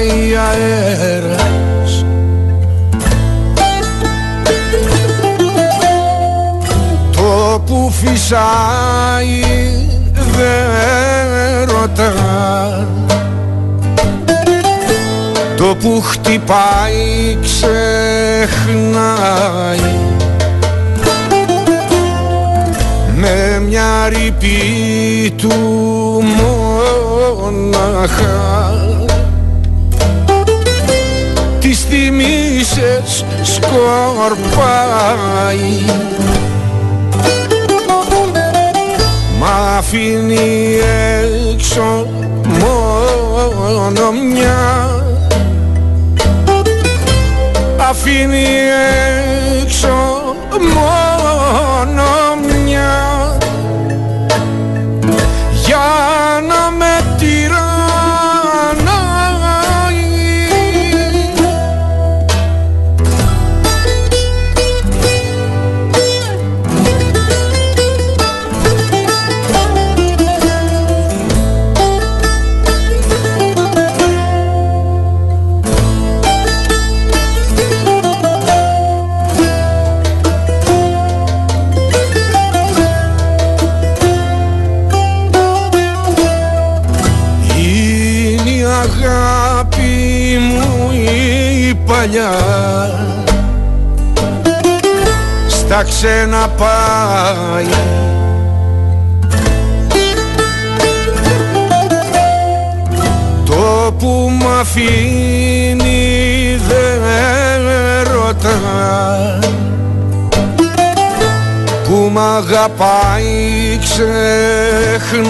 Ξεσπάει αέρας. Το που φυσάει δεν ρωτά Το που χτυπάει ξεχνάει. Με μια ρηπή του μοναχά σκορπάει Μ' αφήνει έξω μόνο μια. Αφήνει έξω μόνο παλιά στα ξένα πάει. Το που μ' αφήνει δεν ρωτά. Που μ' αγαπάει ξεχνάει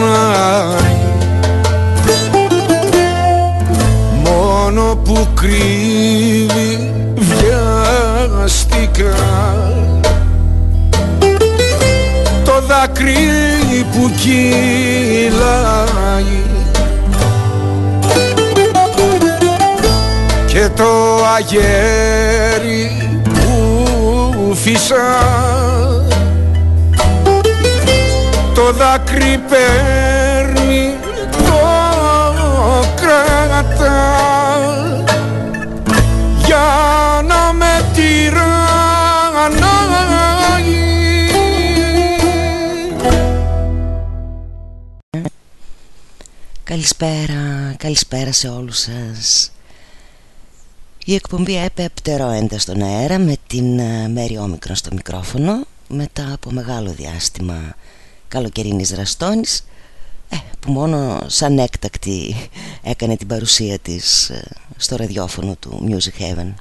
μόνο που κρύβει βιαστικά το δάκρυ που κυλάει και το αγέρι που φυσά το δάκρυ παίρνει το κρατά Καλησπέρα, καλησπέρα σε όλους σας η εκπομπή έπεπτερο έντα στον αέρα με την ε, Μέρη Όμικρον στο μικρόφωνο μετά από μεγάλο διάστημα καλοκαιρινής ραστόνης ε, που μόνο σαν έκτακτη έκανε την παρουσία της ε, στο ραδιόφωνο του Music Heaven.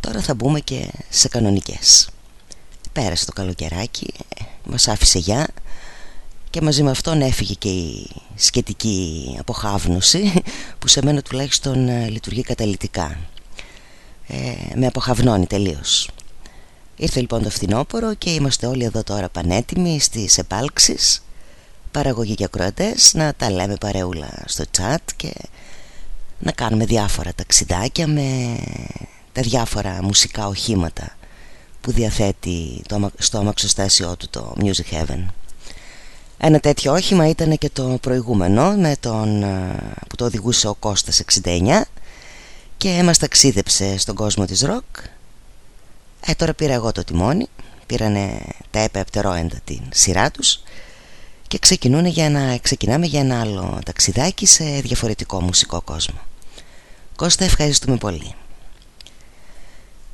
Τώρα θα μπούμε και σε κανονικές. Πέρασε το καλοκαιράκι, μας άφησε γεια και μαζί με αυτόν έφυγε και η σκετική αποχάβνωση που σε μένα τουλάχιστον ε, λειτουργεί καταλητικά. Ε, με αποχαυνώνει τελείως. Ήρθε λοιπόν το φθινόπωρο και είμαστε όλοι εδώ τώρα πανέτοιμοι στις επάλξεις. Παραγωγή και ακροατές να τα λέμε παρεούλα στο chat και να κάνουμε διάφορα ταξιδάκια με τα διάφορα μουσικά οχήματα που διαθέτει το, στο αμαξοστάσιό του το Music Heaven ένα τέτοιο όχημα ήταν και το προηγούμενο με τον, ε, που το οδηγούσε ο Κώστας 69 και μας ταξίδεψε στον κόσμο της ροκ. Ε, τώρα πήρα εγώ το τιμόνι πήρανε τα έπεπτερόεντα την σειρά τους και ξεκινούν για να, ξεκινάμε για ένα άλλο ταξιδάκι σε διαφορετικό μουσικό κόσμο. Κώστα ευχαριστούμε πολύ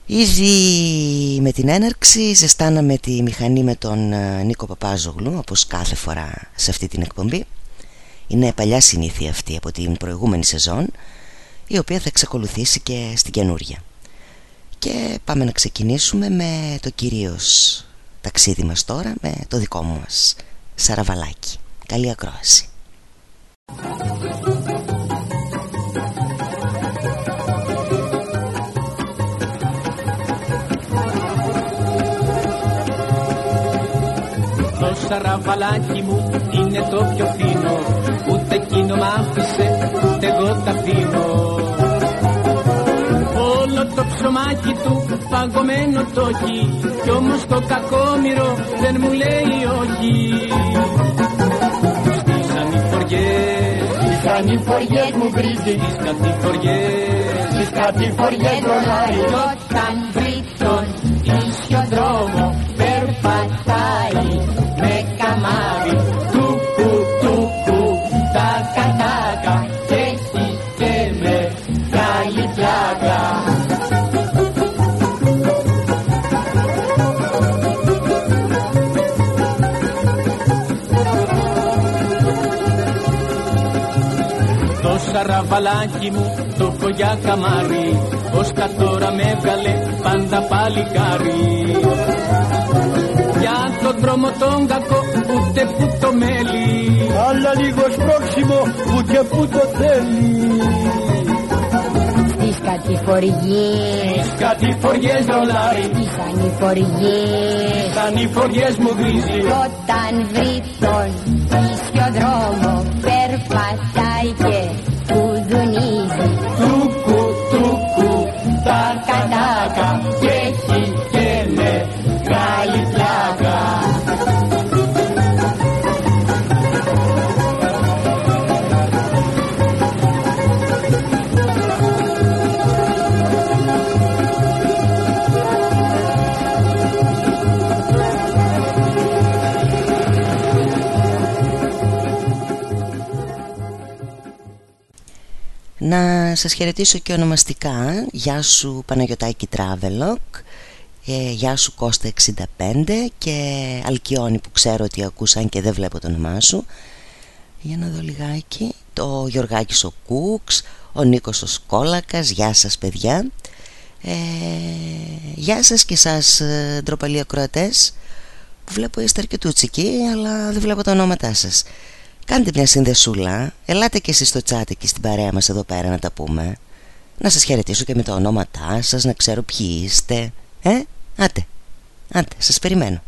Ήδη με την έναρξη ζεστάναμε τη μηχανή με τον ε, Νίκο Παπάζογλου όπως κάθε φορά σε αυτή την εκπομπή. Είναι παλιά συνήθεια αυτή από την προηγούμενη σεζόν η οποία θα εξακολουθήσει και στην καινούρια. Και πάμε να ξεκινήσουμε με το κυρίως ταξίδι μας τώρα με το δικό μας Σαραβαλάκι. Καλή ακρόαση σαραβαλάκι μου είναι το πιο φίνο Ούτε εκείνο μ' άφησε, ούτε εγώ τα αφήνω Όλο το ψωμάκι του παγωμένο το έχει Κι όμως το κακόμοιρο δεν μου λέει όχι. Στις ανηφοριές Στις ανηφοριές μου βρίζει. Στις κατηφοριές Στις κατηφοριές ρολάει Κι όταν βρει τον ίσιο δρόμο περπατάει καμάρι. Τούκου τούκου τα κατάκα. Και έχει και με καλή πλάκα. Το σαραβαλάκι μου το έχω για καμάρι. Ως τώρα με έβγαλε πάντα παλικάρι για τον δρόμο τον κακό ούτε που το μέλι αλλά λίγο πρόξιμο που και που το θέλει Στις κατηφοριές Στις κατηφοριές ρολάρι Στις ανηφοριές Στις ανηφοριές μου βρίζει Όταν βρει τον ίσιο δρόμο περπατάει και κουδουνίζει Τούκου τούκου τα κατάκα και έχει και Να σας χαιρετήσω και ονομαστικά. Γεια σου Παναγιωτάκη Τράβελοκ ε, Γεια σου Κώστα 65 Και Αλκιόνι που ξέρω ότι ακούσαν και δεν βλέπω το όνομά σου. Για να δω λιγάκι. Το Γιωργάκης ο Κούξ Ο Νίκος ο Σκόλακας. Γεια σας παιδιά. Ε, Γεια σας και σας ε, ντροπαλοί ακροατές. Που βλέπω είστε αρκετούτσικοι Αλλά δεν βλέπω τα ονόματά σας Κάντε μια συνδεσούλα Ελάτε και εσείς στο chat και στην παρέα μας εδώ πέρα να τα πούμε. Να σας χαιρετήσω και με τα ονόματά σας Να ξέρω ποιοι είστε. Ε, άτε, άτε, σας περιμένω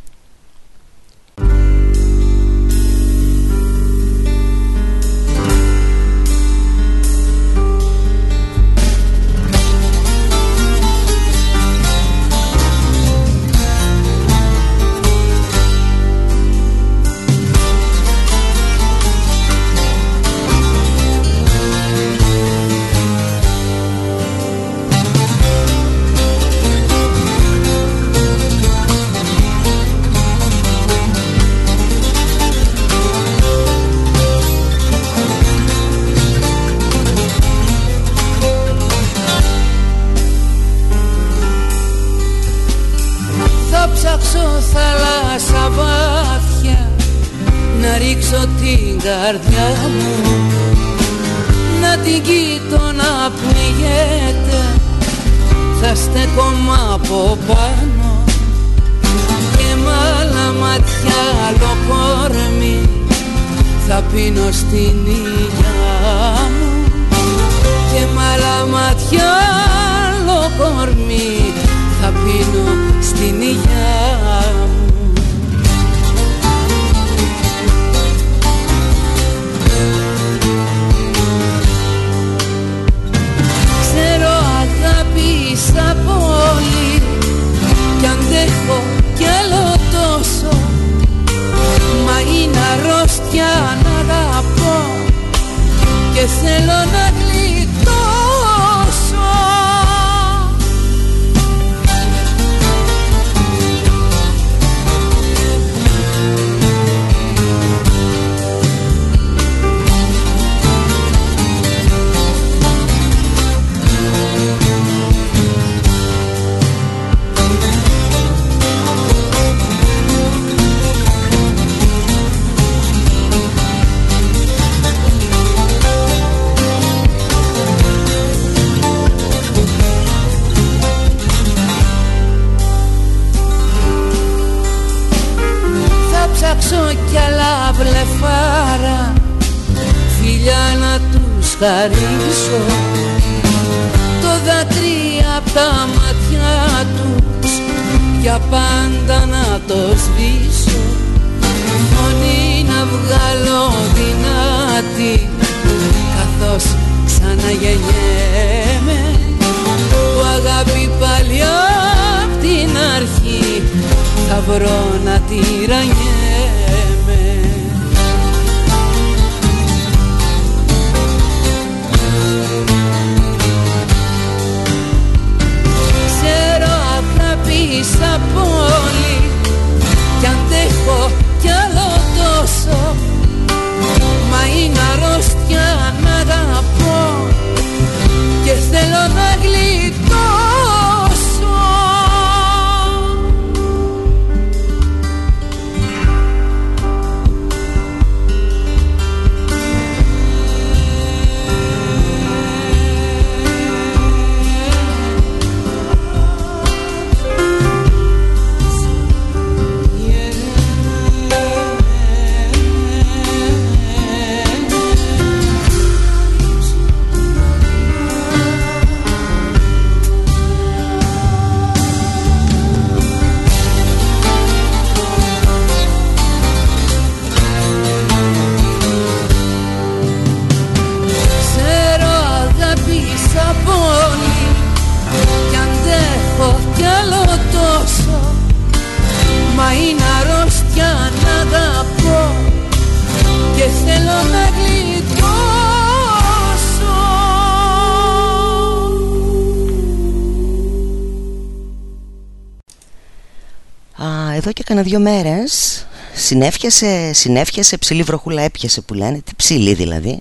εδώ και κανένα δύο μέρες. Συνέφιασε, συνέφιασε, ψηλή βροχούλα έπιασε που λένε, τι ψηλή δηλαδή,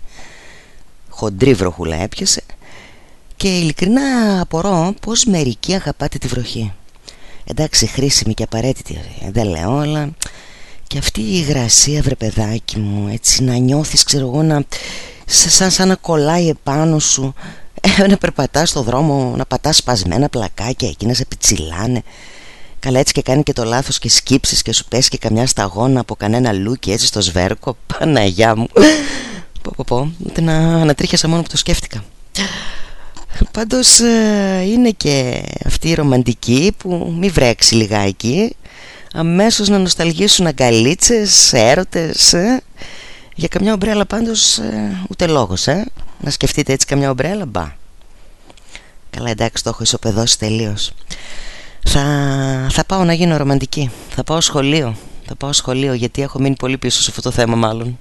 χοντρή βροχούλα έπιασε. Και ειλικρινά απορώ πως μερικοί αγαπάτε τη βροχή. Εντάξει χρήσιμη και απαραίτητη δεν λέω αλλά Και αυτή η υγρασία βρε παιδάκι μου Έτσι να νιώθεις ξέρω εγώ να, σαν, σαν να κολλάει επάνω σου. Ε, Να περπατάς στο δρόμο Να πατάς σπασμένα πλακάκια Εκεί να σε πιτσιλάνε Καλά έτσι και κάνει και το λάθος και σκύψεις Και σου πέσει και καμιά σταγόνα από κανένα λούκι Έτσι στο σβέρκο. Παναγιά μου. Πω πω πω. Να ανατρίχιασα μόνο που το σκέφτηκα. Πάντως ε, είναι και αυτή η ρομαντική που μη βρέξει λιγάκι. Αμέσως να νοσταλγήσουν αγκαλίτσες, έρωτες ε; για καμιά ομπρέλα πάντως ε, ούτε λόγος ε; να σκεφτείτε έτσι καμιά ομπρέλα μπα. Καλά εντάξει το έχω ισοπεδώσει τελείως θα, θα πάω να γίνω ρομαντική. Θα πάω σχολείο. Θα πάω σχολείο γιατί έχω μείνει πολύ πίσω σε αυτό το θέμα μάλλον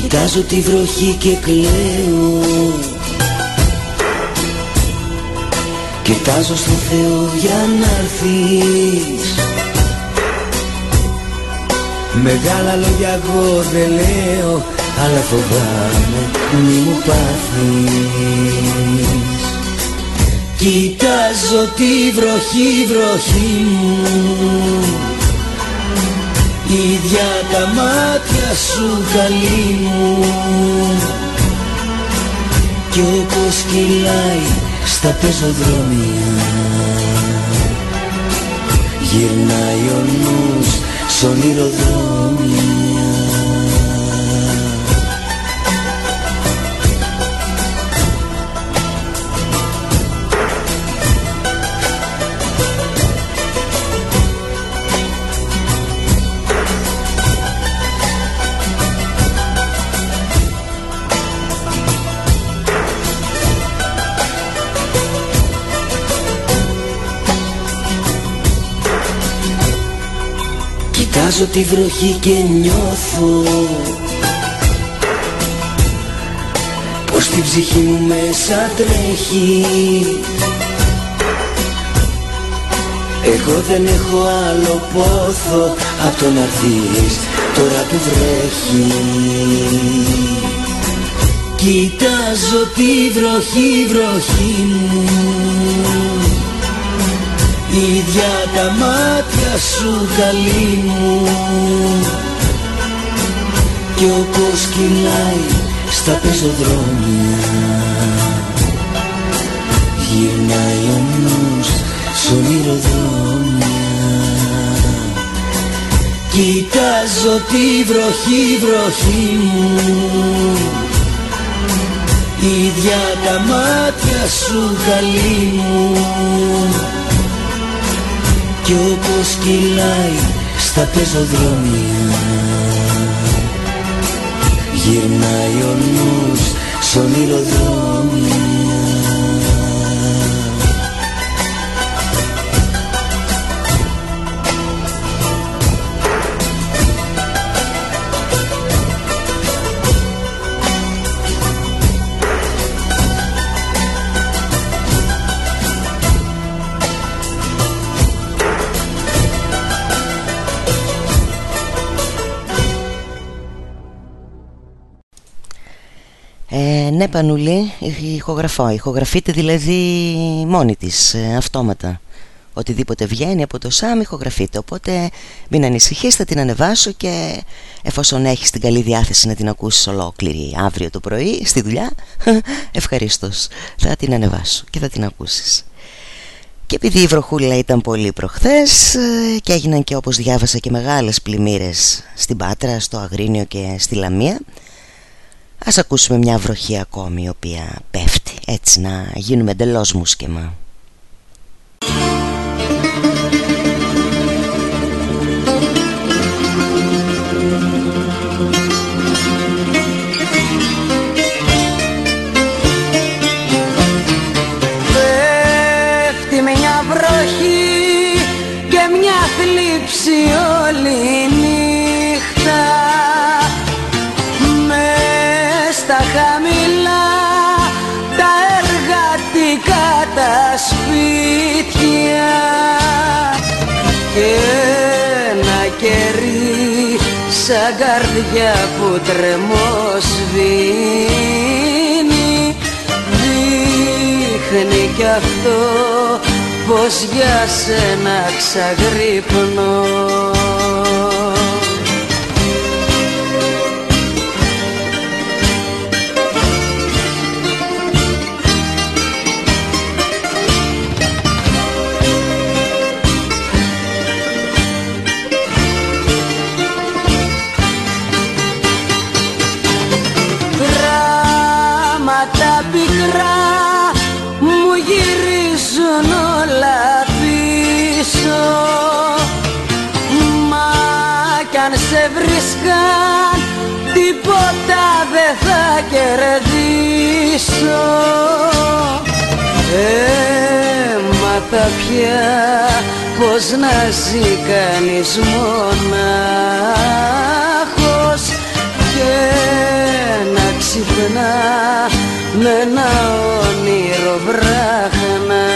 Κοιτάζω τη βροχή και κλαίω. Κοιτάζω στο Θεό για να έρθεις. Μεγάλα λόγια εγώ δεν λέω Αλλά φοβάμαι μη μου πάθεις. Κοιτάζω τη βροχή, βροχή μου ίδια τα μάτια σου καλή μου. Κι όπως κυλάει στα πεζοδρόμια. Γυρνάει ο νους σ' ονειροδρόμια Κοιτάζω τη βροχή και νιώθω Πως την ψυχή μου μέσα τρέχει. Εγώ δεν έχω άλλο πόθο Απ' το να δεις τώρα που βρέχει. Κοιτάζω τη βροχή, βροχή μου ίδια τα μάτια σου καλή μου. Κι όπως κυλάει στα πεζοδρόμια γυρνάει ο νους σ' ονειροδρόμια. Κοιτάζω τη βροχή, βροχή μου. Ίδια τα μάτια σου καλή μου κι όπως κυλάει στα πεζοδρόμια. Γυρνάει ο νους σ' ονειροδρόμια Ναι Πανουλή, ηχογραφώ. Ηχογραφείται δηλαδή μόνη της, ε, αυτόματα. Οτιδήποτε βγαίνει από το ΣΑΜ ηχογραφείται Οπότε μην ανησυχείς, θα την ανεβάσω Και εφόσον έχεις την καλή διάθεση να την ακούσεις ολόκληρη Αύριο το πρωί στη δουλειά Ευχαρίστως, θα την ανεβάσω και θα την ακούσεις. Και επειδή η βροχούλα ήταν πολύ προχθές ε, και έγιναν και όπως διάβασα και μεγάλες πλημμύρες στην Πάτρα, στο Αγρίνιο και στη Λαμία Ας ακούσουμε μια βροχή ακόμη η οποία πέφτει έτσι να γίνουμε εντελώς μουσκεμα. Καρδιά που τρεμοσβήνει δείχνει κι αυτό πως για σένα ξαγρύπνω πια πως να ζει κανείς μονάχος και να ξυπνά με ένα όνειρο βράχνά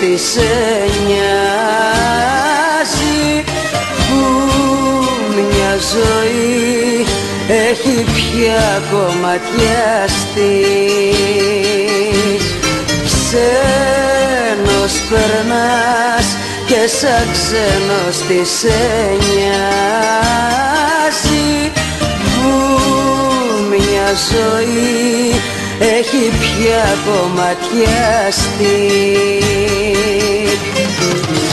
τι σε νοιάζει Που μια ζωή έχει πια κομματιαστεί Ξένος περνάς και σαν ξένος τι σε νοιάζει που μια ζωή έχει πια κομματιαστεί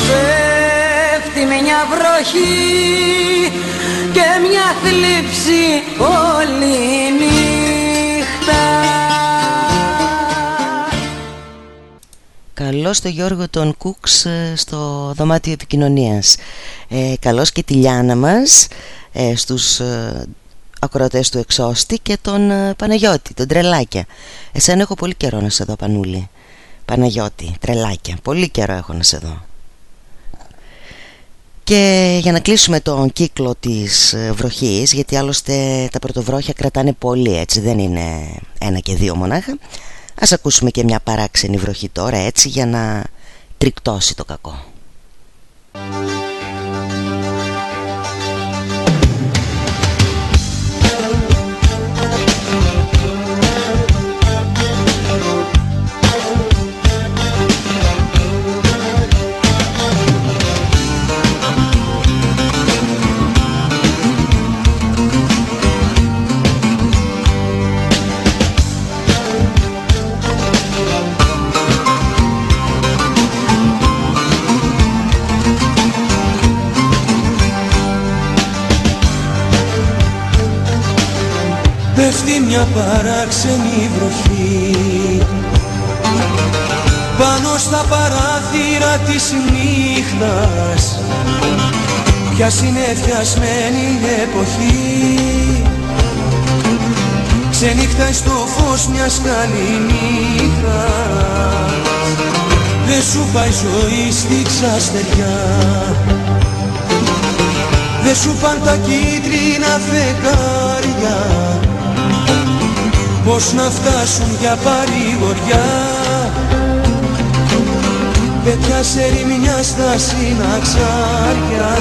Πέφτει μια βροχή και μια θλίψη όλη νύχτα. Καλώς το Γιώργο τον Κούξ ε, στο δωμάτιο επικοινωνίας. Ε, Καλώς και τη Λιάνα μας ε, στους ε, ακροατές του Εξώστη και τον ε, Παναγιώτη, τον Τρελάκια. Εσένα έχω πολύ καιρό να σε δω Πανούλη. Παναγιώτη, Τρελάκια, πολύ καιρό έχω να σε δω. Και για να κλείσουμε τον κύκλο της ε, βροχής Γιατί άλλωστε τα πρωτοβρόχια κρατάνε πολύ έτσι Δεν είναι ένα και δύο μονάχα Ας ακούσουμε και μια παράξενη βροχή τώρα έτσι Για να τρικτώσει το κακό πέφτει μια παράξενη βροχή. Πάνω στα παράθυρα της νύχτας Ποια συνεφιασμένη εποχή. Ξενύχταει στο φως μιας καληνύχτας. Δεν σου πάει ζωή στη ξαστεριά. Δεν σου πάνε τα κίτρινα φεγγάρια Πώς να φτάσουν για παρηγοριά. Πέτια σε ρημιά στα συναξάρια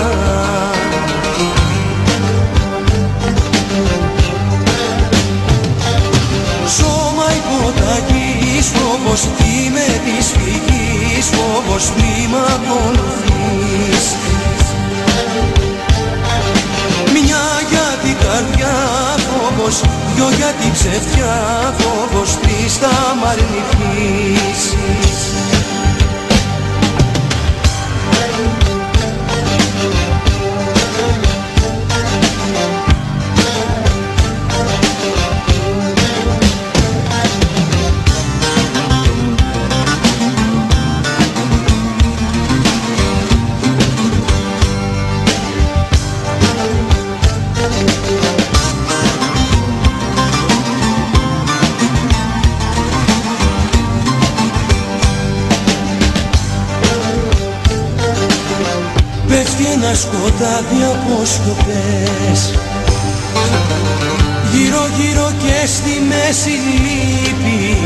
Σώμα υποταγής φόβος είμαι της φυγής φόβος μη μ' ακολουθείς. Μια για την καρδιά φόβος δυο για την ψευτιά φόβος τρεις θα μ' αρνηθείς ένα σκοτάδι από σκοπές Γύρω γύρω και στη μέση λύπη.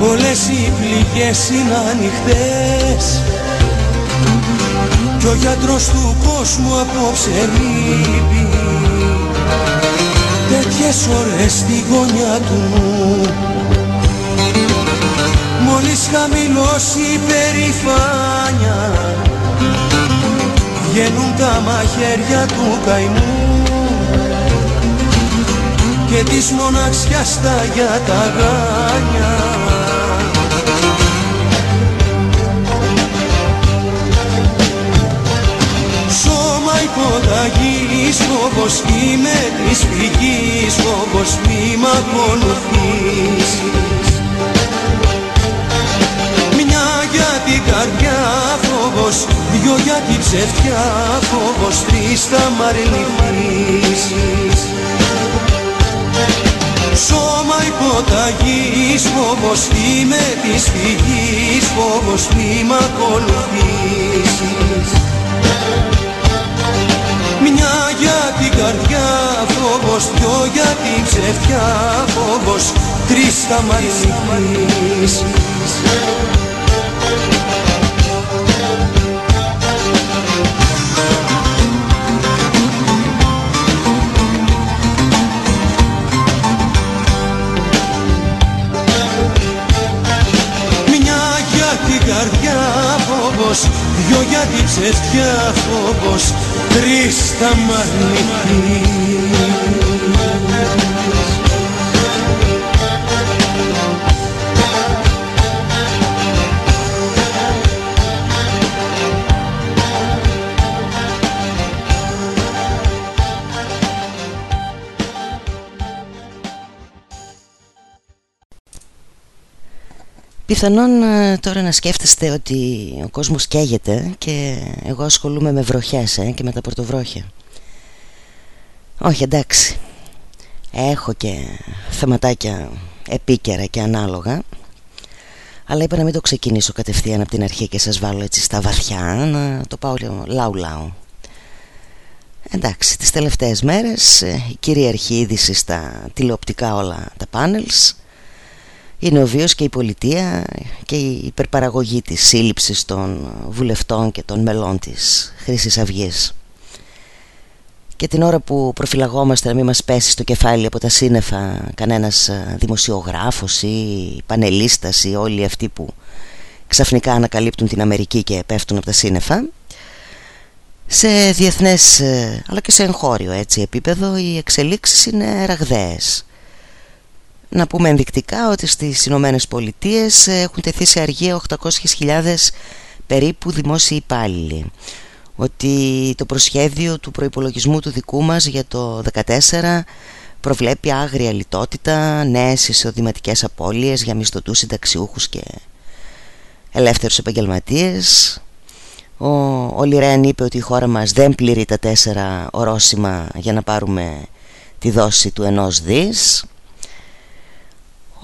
Όλες οι πληγές είναι ανοιχτές. Κι ο γιατρός του κόσμου απόψε λείπει. Τέτοιες ώρες στη γωνιά του νου. Μόλις χαμηλώσει η περηφάνια Βγαίνουν τα μαχαίρια του καημού και της μοναξιάς τα για τα γάνια. Σώμα υποταγής φόβος είμαι της φυγής φόβος μη μ' ακολουθήσεις την καρδιά φόβος, δυο για την ψευτιά φόβος, τρεις θα μ' αρνηθήσεις Σώμα υποταγής φόβος. Είμαι της φυγής φόβος. Μη μ' ακολουθήσεις. Μια για την καρδιά φόβος, δυο για την ψευτιά φόβος. Τρεις θα μ' καρδιά Δυο για την ψευτιά φόβος Τρεις θα μ' Πιθανόν ε, τώρα να σκέφτεστε ότι ο κόσμος καίγεται και εγώ ασχολούμαι με βροχές ε, και με τα πορτοβρόχια. Όχι εντάξει, έχω και θεματάκια επίκαιρα και ανάλογα αλλά είπα να μην το ξεκινήσω κατευθείαν από την αρχή και σας βάλω έτσι στα βαθιά να το πάω λαου λαου Εντάξει, τις τελευταίες μέρες ε, η κυρίαρχη είδηση στα τηλεοπτικά όλα τα πάνελς είναι ο βίος και η πολιτεία και η υπερπαραγωγή της σύλληψης των βουλευτών και των μελών της Χρήσης Αυγής. Και την ώρα που προφυλαγόμαστε να μην μας πέσει στο κεφάλι από τα σύννεφα κανένας ε, δημοσιογράφος ή πανελίστας ή όλοι αυτοί που ξαφνικά ανακαλύπτουν την Αμερική και πέφτουν από τα σύννεφα σε διεθνές ε, αλλά και σε εγχώριο έτσι επίπεδο οι εξελίξεις είναι ραγδαίες να πούμε ενδεικτικά ότι στις Ηνωμένες Πολιτείες έχουν τεθεί σε αργία 800.000 περίπου δημόσιοι υπάλληλοι ότι το προσχέδιο του προϋπολογισμού του δικού μας για το 2014 προβλέπει άγρια λιτότητα, νέες εισοδηματικές απώλειες για μισθωτούς συνταξιούχους και ελεύθερους επαγγελματίες. Ο, ο Λιρέν είπε ότι η χώρα μας δεν πληρεί τα τέσσερα ορόσημα για να πάρουμε τη δόση του ενός δις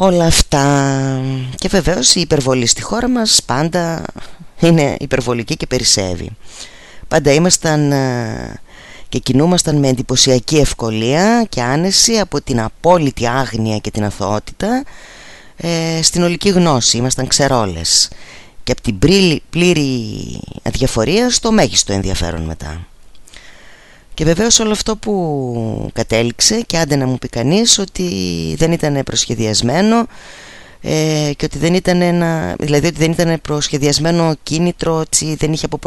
όλα αυτά. Και βεβαίως η υπερβολή στη χώρα μας πάντα είναι υπερβολική και περισσεύει. Πάντα ήμασταν ε, και κινούμασταν με εντυπωσιακή ευκολία και άνεση από την απόλυτη άγνοια και την αθωότητα ε, στην ολική γνώση, ήμασταν ξερόλες. Και από την πλήρη αδιαφορία στο μέγιστο ενδιαφέρον μετά και βεβαίως όλο αυτό που κατέληξε και άντε να μου πει κανείς ότι δεν ήταν προσχεδιασμένο ε, και ότι δεν ήταν ένα, δηλαδή ότι δεν ήταν προσχεδιασμένο κίνητρο, έτσι, δεν είχε από,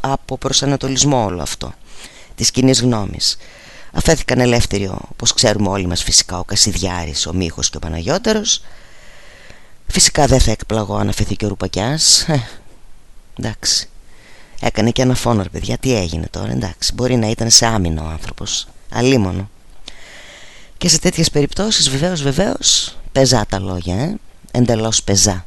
από προσανατολισμό όλο αυτό της κοινή γνώμης. Αφέθηκαν ελεύθεροι, όπως ξέρουμε όλοι μας φυσικά, ο Κασιδιάρης, ο Μίχος και ο Παναγιώτερος. Φυσικά δεν θα εκπλαγώ αν αφαιθεί και ο Ρουπακιάς. Ε, εντάξει. Έκανε και ένα φόνο ρε παιδιά. Τι έγινε τώρα εντάξει. Μπορεί να ήταν σε άμυνο ο άνθρωπος. Αλίμονο. Και σε τέτοιες περιπτώσεις βεβαίως βεβαίως Πεζά τα λόγια ε; Εντελώς πεζά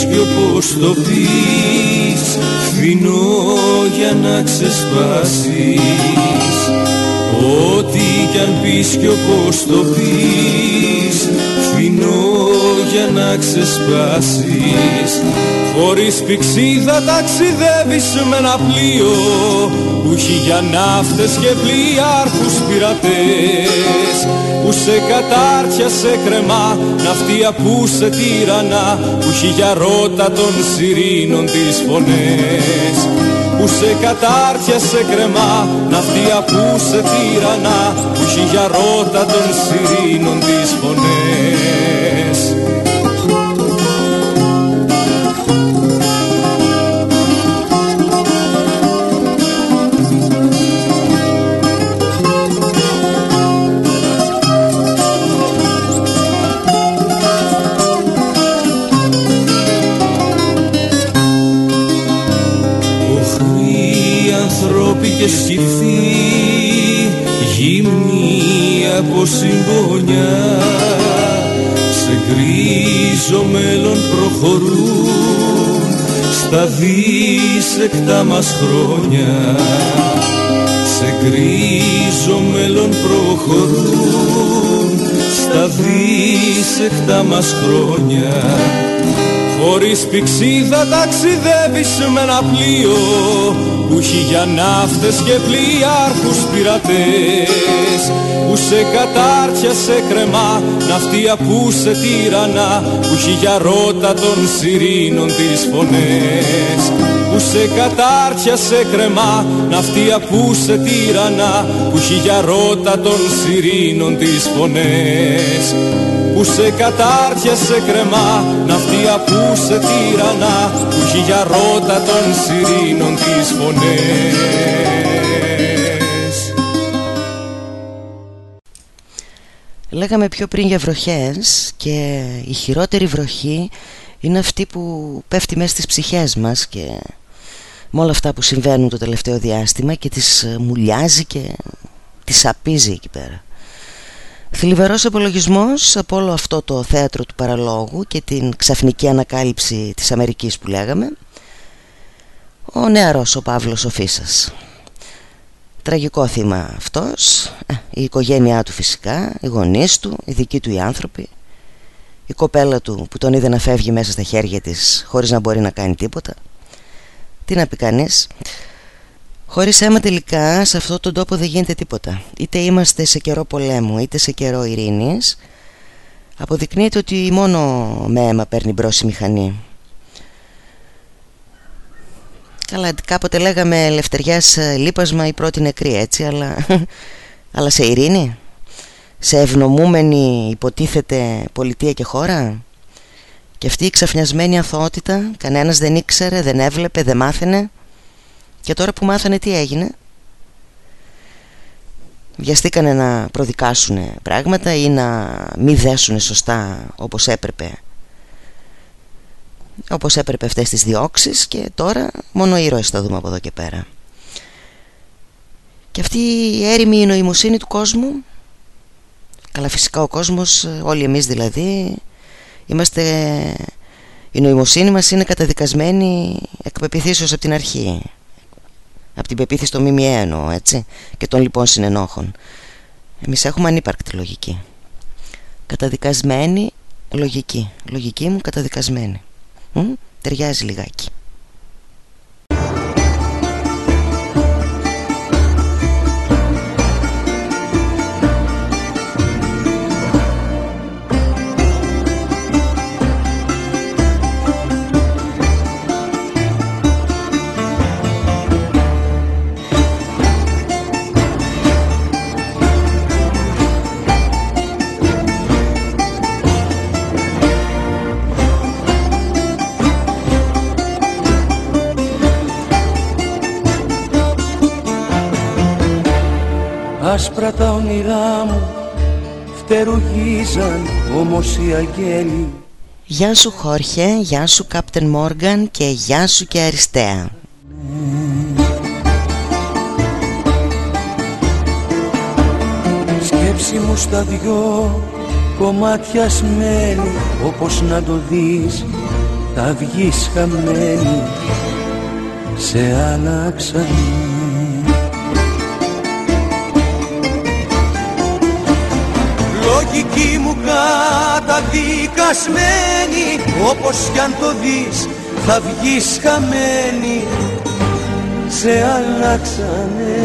αν πεις και όπως το πεις Φθηνό για να ξεσπάσεις. Ό,τι κι αν πεις και όπως το πεις Φθηνό για να ξεσπάσεις. Χωρίς πηξίδα ταξιδεύεις με ένα πλοίο Που έχει για ναύτες και πλοίαρχους πειρατές. Που σε κατάρτια σε κρεμά ναυτία που σε τύραννα Που έχει για ρότα των σιρήνων τις φωνές. Που σε κατάρτια σε κρεμά ναυτία που σε τύρανα που έχει για ρότα των σιρήνων τις φωνές από συμπονιά. Σε γκρίζο μέλλον προχωρούν στα δίσεκτα μας χρόνια. Σε γκρίζο μέλλον προχωρούν στα δίσεκτα μας χρόνια Χωρίς πηξίδα ταξιδεύεις με ένα πλοίο που έχει για ναύτες και πλοίαρχους πειρατές. Που σε κατάρτια σε κρεμά ναυτία που σε τύρανα που έχει για ρότα των σιρήνων τις φωνές. Που σε κατάρτια σε κρεμά ναυτία που σε τύρανα που έχει για ρότα των σιρήνων τις φωνές που σε κατάρτια σε κρεμά ναυτία που σε τύρανα που έχει για ρότα των σιρήνων τις φωνές Λέγαμε πιο πριν για βροχές και η χειρότερη βροχή είναι αυτή που πέφτει μέσα στις ψυχές μας και με όλα αυτά που συμβαίνουν το τελευταίο διάστημα και τις μουλιάζει και τις απίζει εκεί πέρα. Θλιβερός απολογισμός από όλο αυτό το θέατρο του παραλόγου και την ξαφνική ανακάλυψη της Αμερικής που λέγαμε. Ο νεαρός ο Παύλος ο Φίσας. Τραγικό θύμα αυτός. Ε, Η οικογένειά του φυσικά Οι γονείς του, οι δικοί του οι άνθρωποι. Η κοπέλα του που τον είδε να φεύγει μέσα στα χέρια της Χωρίς να μπορεί να κάνει τίποτα. Τι να πει κανείς Χωρίς αίμα τελικά σε αυτόν τον τόπο δεν γίνεται τίποτα. Είτε είμαστε σε καιρό πολέμου είτε σε καιρό ειρήνης Αποδεικνύεται ότι μόνο με αίμα παίρνει μπρος η μηχανή. Καλά κάποτε λέγαμε ελευθεριάς ε, λίπασμα η πρώτη νεκρή έτσι Αλλά, αλλά σε ειρήνη Σε ευνομούμενη υποτίθεται πολιτεία και χώρα. Και αυτή η ξαφνιασμένη αθωότητα Κανένας δεν ήξερε, δεν έβλεπε, δεν μάθαινε και τώρα που μάθανε τι έγινε Βιαστήκανε να προδικάσουν πράγματα ή να μη δέσουν σωστά όπως έπρεπε όπως έπρεπε αυτές τις διώξεις και τώρα μόνο ήρωες θα δούμε από εδώ και πέρα. Και αυτή η έρημη νοημοσύνη του κόσμου καλά φυσικά ο κόσμος όλοι εμείς δηλαδή είμαστε η νοημοσύνη μας είναι καταδικασμένη εκ από την αρχή από την πεποίθηση των ΜΜΕ εννοώ έτσι. Και των λοιπόν συνενόχων. Εμείς έχουμε ανύπαρκτη λογική. Καταδικασμένη λογική. Λογική μου καταδικασμένη. Μ; Ταιριάζει λιγάκι Άσπρα τα όνειρά μου φτερουγίζαν όμως οι αγγέλοι. Γεια σου Χόρχε, γεια σου Κάπτεν Μόργαν και γεια σου και Αριστέα. Σκέψη μου στα δυο κομμάτια σμένη όπως να το δεις θα βγεις χαμένη. Σε άλλαξαν Λογική καταδικασμένη όπως κι αν το δεις θα βγεις χαμένη. Σε αλλάξανε.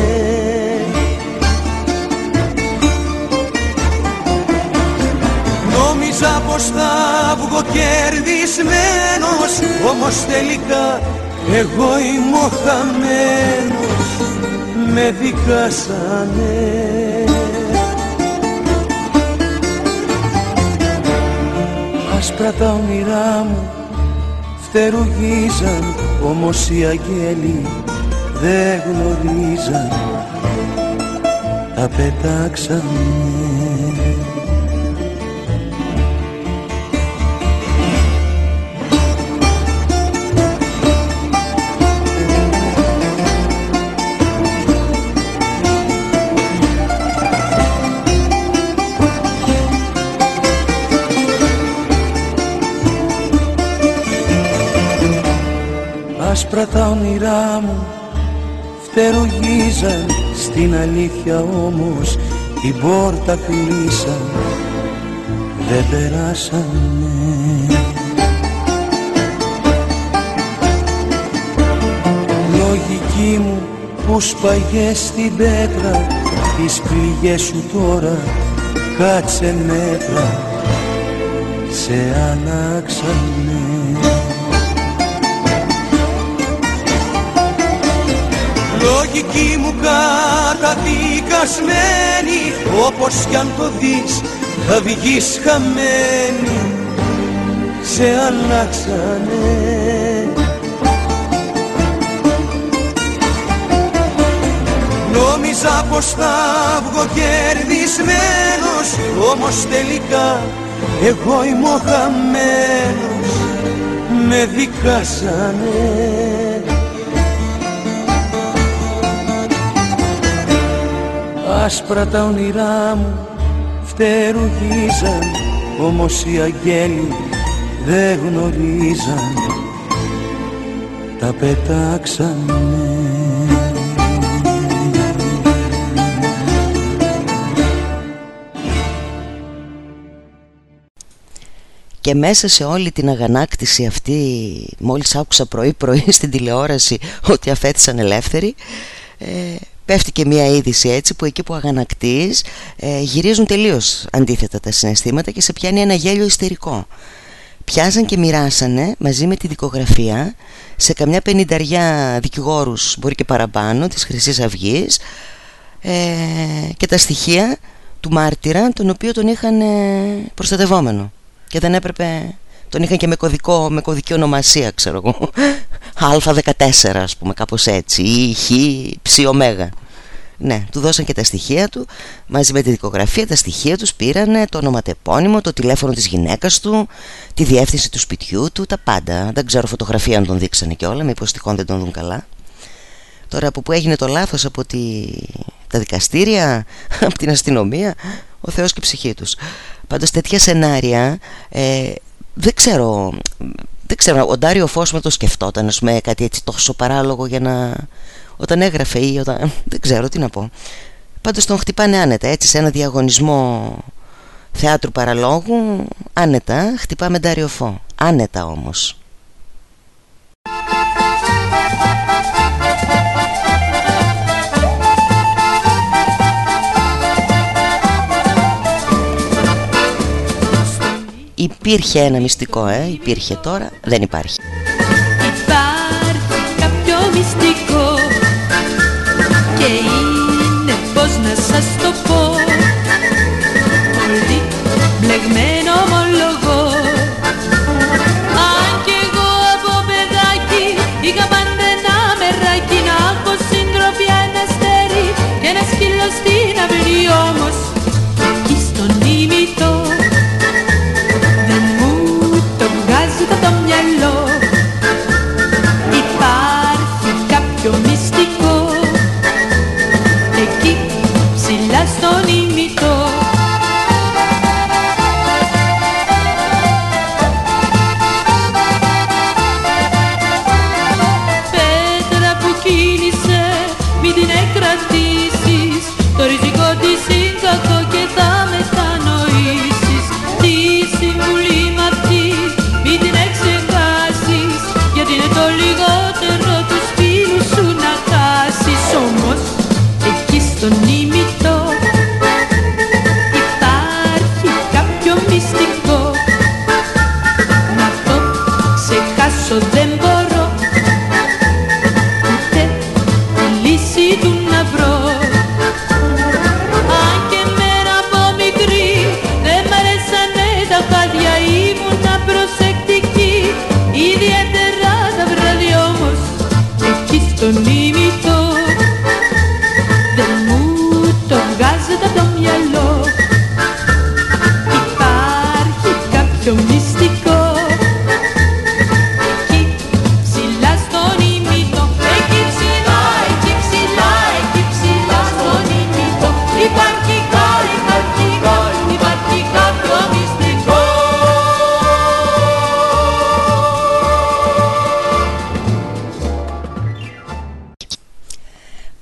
Νόμιζα πως θα βγω κερδισμένος Όμως τελικά εγώ είμαι ο χαμένος. Με δικάσανε Άσπρα τα όνειρά μου φτερουγίζαν Όμως οι αγγέλοι δεν γνωρίζαν. Τα πετάξανε άσπρα τα όνειρά μου φτερουγίζαν στην αλήθεια όμως την πόρτα κλείσαν δεν περάσανε. Λογική μου που σπαγέ στην πέτρα τις πληγές σου τώρα κάτσε μέτρα σε αλλάξανε λογική μου καταδικασμένη όπως κι αν το δεις θα βγεις χαμένη. Σε αλλάξανε. Νόμιζα πως θα βγω κερδισμένος όμως τελικά εγώ είμαι ο χαμένος. Με δικάσανε άσπρα τα όνειρά μου φτερουγίζαν όμως οι αγγέλοι δεν γνωρίζαν. Τα πετάξανε. Και μέσα σε όλη την αγανάκτηση αυτή Μόλις άκουσα πρωί πρωί στην τηλεόραση Ότι αφέθησαν ελεύθεροι ε, πέφτει και μια είδηση έτσι που εκεί που αγανακτείς ε, γυρίζουν τελείως αντίθετα τα συναισθήματα και σε πιάνει ένα γέλιο ιστερικό. Πιάζαν και μοιράσανε μαζί με τη δικογραφία σε καμιά πενινταριά δικηγόρους, μπορεί και παραπάνω, της χρυσής αυγής ε, και τα στοιχεία του μάρτυρα τον οποίο τον είχαν ε, προστατευόμενο και δεν έπρεπε τον είχαν και με, κωδικό, με κωδική ονομασία ξέρω εγώ Α14 ας πούμε κάπως έτσι ή Χ ψ ωμέγα ναι, του δώσαν και τα στοιχεία του μαζί με τη δικογραφία, τα στοιχεία τους πήρανε το ονοματεπώνυμο, το τηλέφωνο της γυναίκας του, τη διεύθυνση του σπιτιού του, τα πάντα. Δεν ξέρω φωτογραφία αν τον δείξανε και όλα, μήπως τυχόν δεν τον δουν καλά. Τώρα από που έγινε το λάθος από τη... τα δικαστήρια, από την αστυνομία, ο Θεός και η ψυχή τους. Πάντως τέτοια σενάρια ε, δεν ξέρω, δεν ξέρω, ο Ντάριο Φως με το σκεφτόταν με κάτι έτσι τόσο παράλογο για να... Όταν έγραφε ή όταν... δεν ξέρω τι να πω. Πάντως τον χτυπάνε άνετα έτσι σε ένα διαγωνισμό θεάτρου παραλόγου άνετα χτυπάμε Ντάριο Φω. Άνετα όμως. Υπήρχε ένα μυστικό, ε, υπήρχε τώρα, δεν υπάρχει. Υπάρχει κάποιο μυστικό και είναι πώς να σας το πω πολύ μπλεγμένο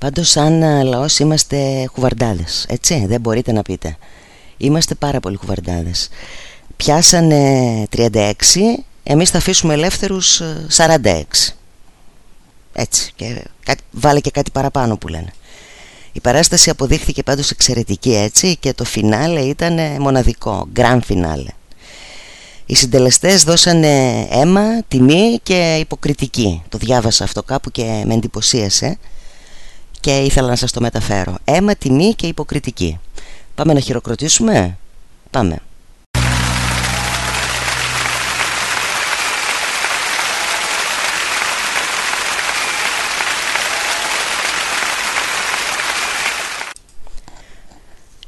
Πάντως σαν ε, λαός είμαστε χουβαρντάδες Έτσι δεν μπορείτε να πείτε. Είμαστε πάρα πολύ χουβαρντάδες. Πιάσανε 36 Εμείς θα αφήσουμε ελεύθερους 46 ε, Έτσι και βάλε και κάτι παραπάνω που λένε. Η παράσταση αποδείχθηκε πάντως εξαιρετική έτσι και το φινάλε ήταν μοναδικό, γκραν φινάλε. Οι συντελεστές δώσανε αίμα, τιμή και υποκριτική. Το διάβασα αυτό κάπου και με εντυπωσίασε και ήθελα να σας το μεταφέρω. Αίμα, τιμή και υποκριτική. Πάμε να χειροκροτήσουμε; Πάμε.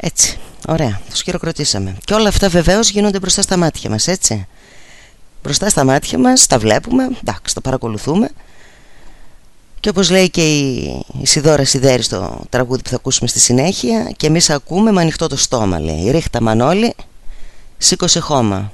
Έτσι, ωραία, τους χειροκροτήσαμε Και όλα αυτά βεβαίως γίνονται μπροστά στα μάτια μας, έτσι Μπροστά στα μάτια μας, τα βλέπουμε, εντάξει, τα παρακολουθούμε Και όπως λέει και η Σιδώρα Σιδέρη στο τραγούδι που θα ακούσουμε στη συνέχεια Και εμείς ακούμε με ανοιχτό το στόμα, λέει. Ρίχτα Μανώλη, σήκωσε χώμα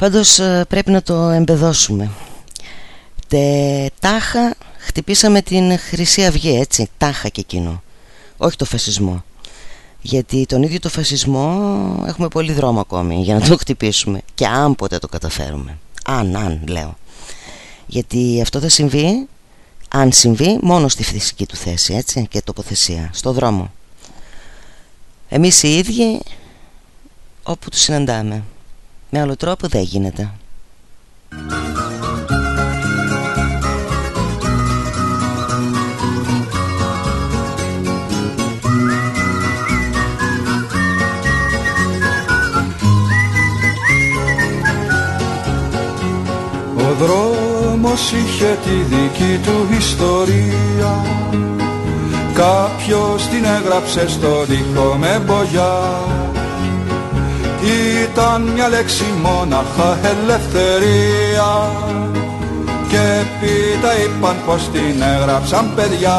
Πάντως ε, πρέπει να το εμπεδώσουμε. Τε, Τάχα χτυπήσαμε την Χρυσή Αυγή έτσι Τάχα και εκείνο. Όχι το φασισμό. Γιατί τον ίδιο το φασισμό έχουμε πολύ δρόμο ακόμη Για να το χτυπήσουμε. Και αν ποτέ το καταφέρουμε. Αν, αν λέω. Γιατί αυτό θα συμβεί Αν συμβεί μόνο στη φυσική του θέση έτσι Και τοποθεσία Στο δρόμο. Εμείς οι ίδιοι Όπου τους συναντάμε με άλλο τρόπο δεν γίνεται. Ο δρόμος είχε τη δική του ιστορία. Κάποιος την έγραψε στο δίχο με μπογιά Ήταν μια λέξη μόναχα ελευθερία. Και πίτα είπαν πως την έγραψαν παιδιά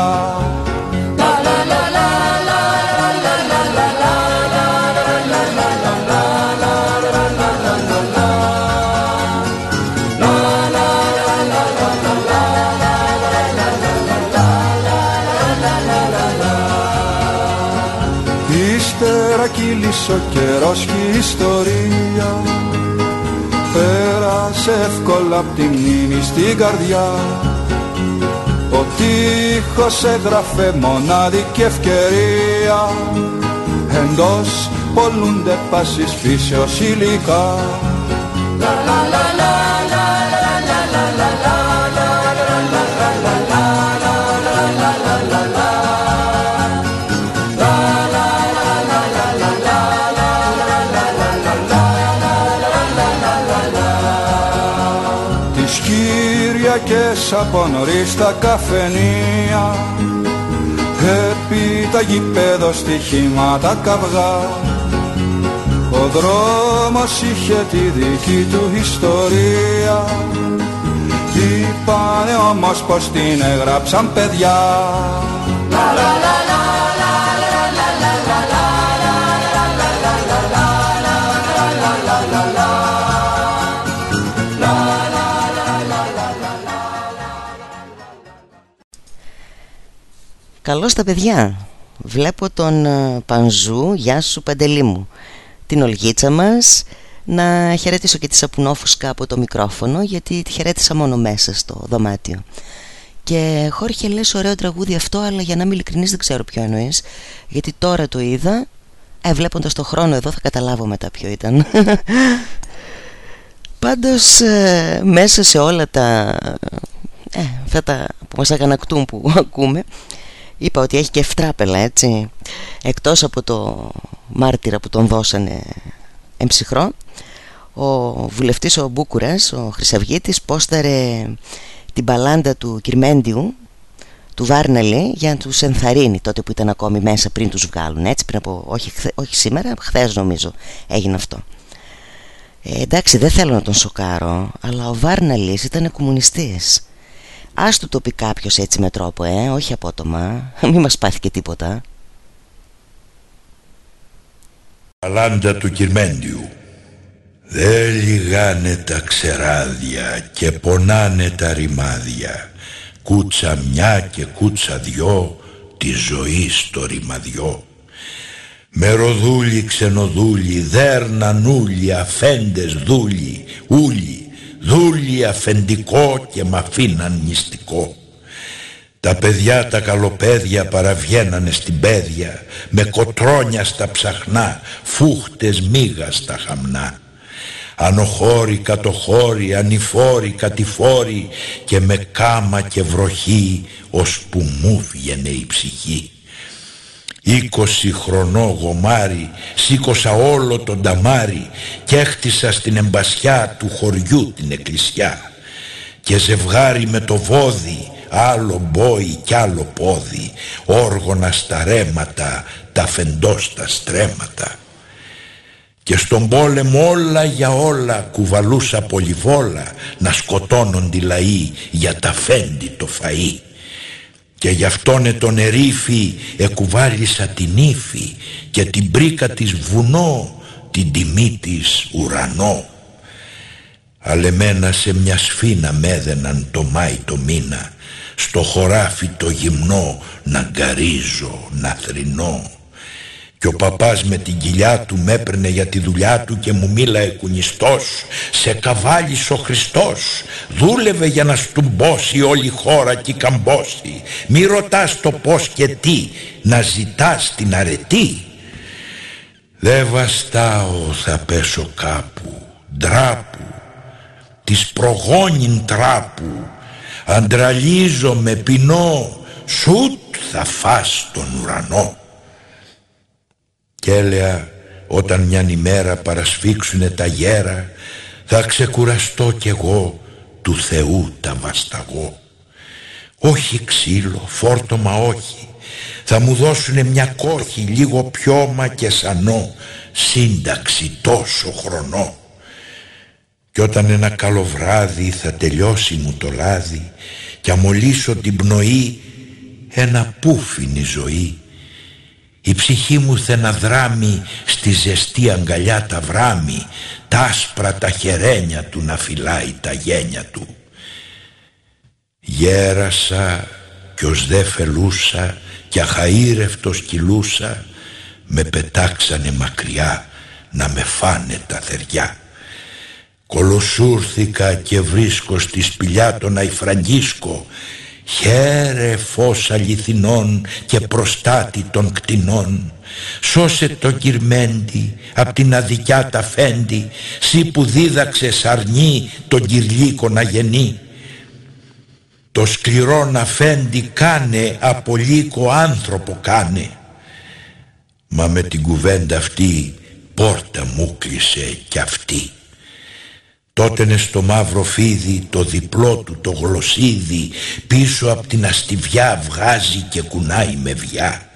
ο καιρός και η ιστορία. Πέρασε εύκολα απ' τη μνήμη στην καρδιά. Ο τείχος έγραφε μονάδικη ευκαιρία. Εντός πολλούνται πάσης φύσεως υλικά. Κυριακές από νωρίς τα καφενεία. Επί τα γηπέδο στοιχήματα καυγά. Ο δρόμος είχε τη δική του ιστορία. Είπανε όμως πως την έγραψαν παιδιά Καλώς τα παιδιά. Βλέπω τον ε, Πανζού. Γεια σου Παντελή μου. Την Ολγίτσα μας. Να χαιρετήσω και τη Σαπουνόφουσκα από το μικρόφωνο Γιατί τη χαιρέτησα μόνο μέσα στο δωμάτιο. Και χώρχε λες ωραίο τραγούδι αυτό Αλλά για να είμαι ειλικρινής δεν ξέρω ποιο εννοείς. Γιατί τώρα το είδα. Ε, Βλέποντας το χρόνο εδώ θα καταλάβω μετά ποιο ήταν. Πάντως ε, μέσα σε όλα τα ε, αυτά τα που μας αγανακτούν που ακούμε Είπα ότι έχει και ευτράπελα έτσι. Εκτός από το μάρτυρα που τον δώσανε εμψυχρό Ο βουλευτής ο Μπούκουρας, ο Χρυσαυγίτης Πόσταρε την παλάντα του Κυρμέντιου Του Βάρναλη για να τους ενθαρρύνει τότε που ήταν ακόμη μέσα πριν τους βγάλουν Έτσι πριν από, όχι, όχι σήμερα, χθες νομίζω έγινε αυτό. Ε, Εντάξει δεν θέλω να τον σοκάρω Αλλά ο Βάρναλης ήταν κομμουνιστής Ας του το πει κάποιος έτσι με τρόπο, ε, όχι απότομα. Μη μας πάθει και τίποτα. Αλάντα του Κυρμέντιου Δεν λιγάνε τα ξεράδια και πονάνε τα ρημάδια Κούτσα μια και κούτσα δυο τη ζωή στο ρημαδιό Μεροδούλοι ξενοδούλοι, δέρνα νούλοι, αφέντες δούλοι, ούλοι δούλοι αφεντικό και μ' αφήναν νηστικό. Τα παιδιά τα καλοπέδια παραβγαίνανε στην πέδια με κοτρόνια στα ψαχνά, φούχτες μίγα στα χαμνά. Ανοχώροι, κατοχώροι, ανηφόροι, κατηφόροι και με κάμα και βροχή ως που μου βγαινε η ψυχή. Είκοσι χρονό γομάρι σήκωσα όλο τον ταμάρι και έχτισα στην εμπασιά του χωριού την εκκλησιά. Και ζευγάρι με το βόδι άλλο μπόι κι άλλο πόδι όργονα στα ρέματα τα φεντό στα στρέμματα. Και στον πόλεμο όλα για όλα κουβαλούσα πολυβόλα να σκοτώνονται λαοί για τα φέντη το φαΐ και γι' αυτόν τον ερήφη εκουβάλισα την ύφη και την πρίκα της βουνό την τιμή της ουρανό. Αλεμένα σε μια σφίνα μέδαιναν το Μάη το μήνα στο χωράφι το γυμνό να γκαρίζω, να θρυνώ και ο παπάς με την κοιλιά του με έπαιρνε για τη δουλειά του και μου μίλαε κουνιστός Σε καβάλεις ο Χριστός. Δούλευε για να στουμπώσει όλη η χώρα και καμπώσει Μη ρωτάς το πώς και τι Να ζητάς την αρετή Δε βαστάω θα πέσω κάπου Ντράπου Της προγόνιν τράπου. Αντραλίζομαι πεινώ Σουτ θα φας τον ουρανό και έλεα όταν μιαν ημέρα παρασφίξουνε τα γέρα θα ξεκουραστώ κι εγώ του Θεού τα βασταγώ. Όχι ξύλο, φόρτωμα όχι, θα μου δώσουνε μια κόχη λίγο πιώμα και σανό, σύνταξη τόσο χρονό. Κι όταν ένα καλό βράδυ θα τελειώσει μου το λάδι και αμολύσω την πνοή ένα πούφινη ζωή η ψυχή μου δράμει στη ζεστή αγκαλιά τα βράμει τα άσπρα τα χερένια του να φυλάει τα γένια του. Γέρασα κι ως δε φελούσα κι αχαήρευτος κυλούσα με πετάξανε μακριά να με φάνε τα θεριά. Κολοσούρθηκα και βρίσκω στη σπηλιά τον Αϊφραγκίσκο Χαίρε φως αληθινών και προστάτη των κτηνών. Σώσε το κυρμέντι απ' την αδικιά τα φέντη Σύ που δίδαξες αρνή τον κυρλίκο να γεννεί. Το σκληρό να φέντη κάνε από λύκο άνθρωπο κάνε. Μα με την κουβέντα αυτή πόρτα μου κλείσε κι αυτή Τότενε στο μαύρο φίδι το διπλό του το γλωσσίδι πίσω από την αστιβιά βγάζει και κουνάει με βιά.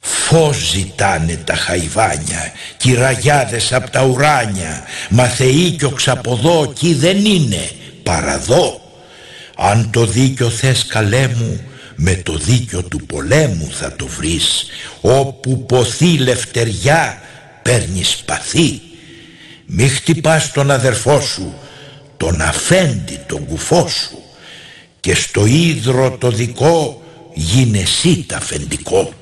Φως ζητάνε τα χαϊβάνια, κυραγιάδες απ' τα ουράνια, μα θεοί κι οξαποδό κι δεν είναι, παραδό. Αν το δίκιο θες καλέ μου, με το δίκιο του πολέμου θα το βρεις, όπου ποθεί λευτεριά παίρνεις σπαθί. Μη χτυπάς τον αδερφό σου, τον αφέντη τον κουφό σου και στο ίδρο το δικό γίνε εσύ τα αφεντικό.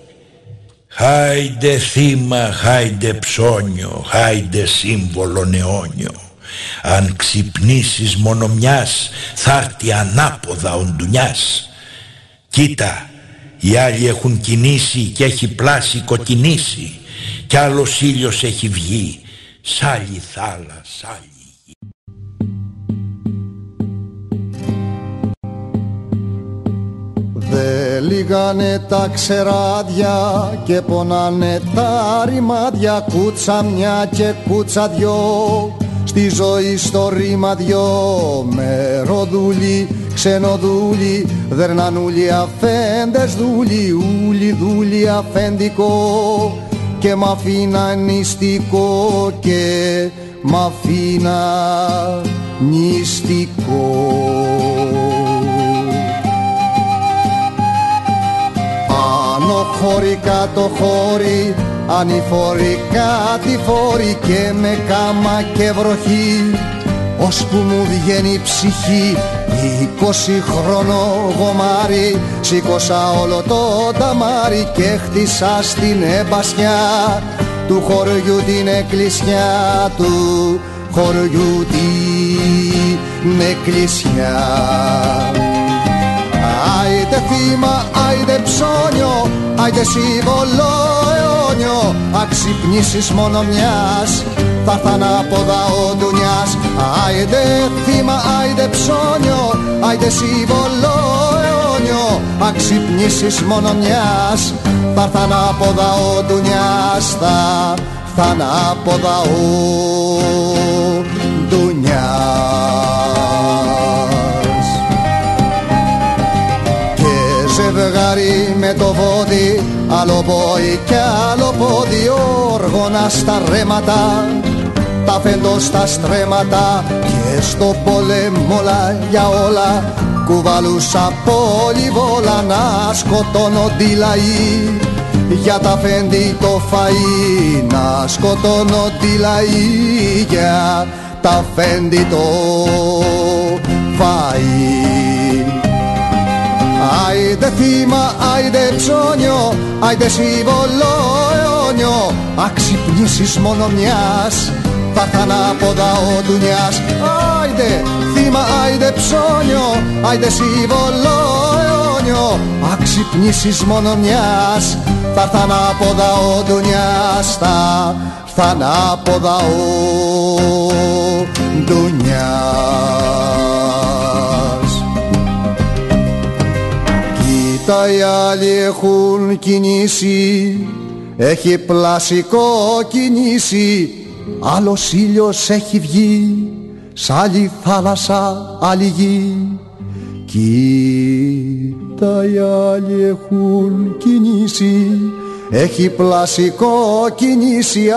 Χάιντε θύμα, χάιντε ψώνιο, χάιντε σύμβολο αιώνιο. Αν ξυπνήσεις μόνο μιας, θα έρθει ανάποδα ο ντουνιάς. Κοίτα, οι άλλοι έχουν κινήσει και έχει πλάσει κοκκινήσει κι άλλος ήλιος έχει βγει σ' άλλη θάλασσα, άλλη Δε λίγανε τα ξεράδια και πονάνε τα ρημάδια. Κούτσα μια και κούτσα δυο στη ζωή στο ρήμα δυο. Μεροδούλοι, ξενοδούλοι δερνανούλοι αφέντες δούλοι ούλοι δούλοι αφεντικό και μ' αφήνα νηστικό και μ' αφήνα νηστικό. Άνω χώρι κάτω χώρι ανηφορικά τη φόρη και με κάμα και βροχή που μου βγαίνει η ψυχή είκοσι χρόνο γομάρι σήκωσα όλο το ταμάρι και χτίσα στην εμπασιά του χωριού την εκκλησιά του. Χωριού την εκκλησιά. Άιτε θύμα, άιτε ψώνιο, άιτε σύμβολο αιώνιο αξυπνήσεις μόνο μιας. Θα έρθαν από ο ντουνιάς Άιντε θύμα, άιντε ψώνιο, άιντε σύμβολο αιώνιο. Αξυπνήσεις μόνο μιας, θα έρθαν από ο ντουνιάς Θα έρθαν από ο Άλλο πόη κι άλλο πόδι όργονα στα ρέματα. Τα φέντο στα στρέμματα και στο πολέμολα για όλα. Κουβαλούσα πολυβόλα να σκοτώνονται οι λαοί για τα φέντη το φαΐ να σκοτώνονται οι λαοί για τα φέντη το φαΐ Άιντε θύμα, άιντε ψώνιο, άιντε σύμβολο αιώνιο αξυπνήσεις μόνο μιας θα έρθαν από ο ντουνιάς Άιντε θύμα, άιντε ψώνιο, άιντε σύμβολο αιώνιο Αξυπνήσεις μόνο μιας, θα έρθαν από ο ντουνιάς Θα έρθαν από ο ντουνιάς Κοίτα οι άλλοι έχουν κινήσει. Έχει πλασικό κινήσει άλλος ήλιος έχει βγει. Σ' άλλη θάλασσα άλλη γη. Κοίτα οι άλλοι έχουν κινήσει. Έχει πλασικό κινήσει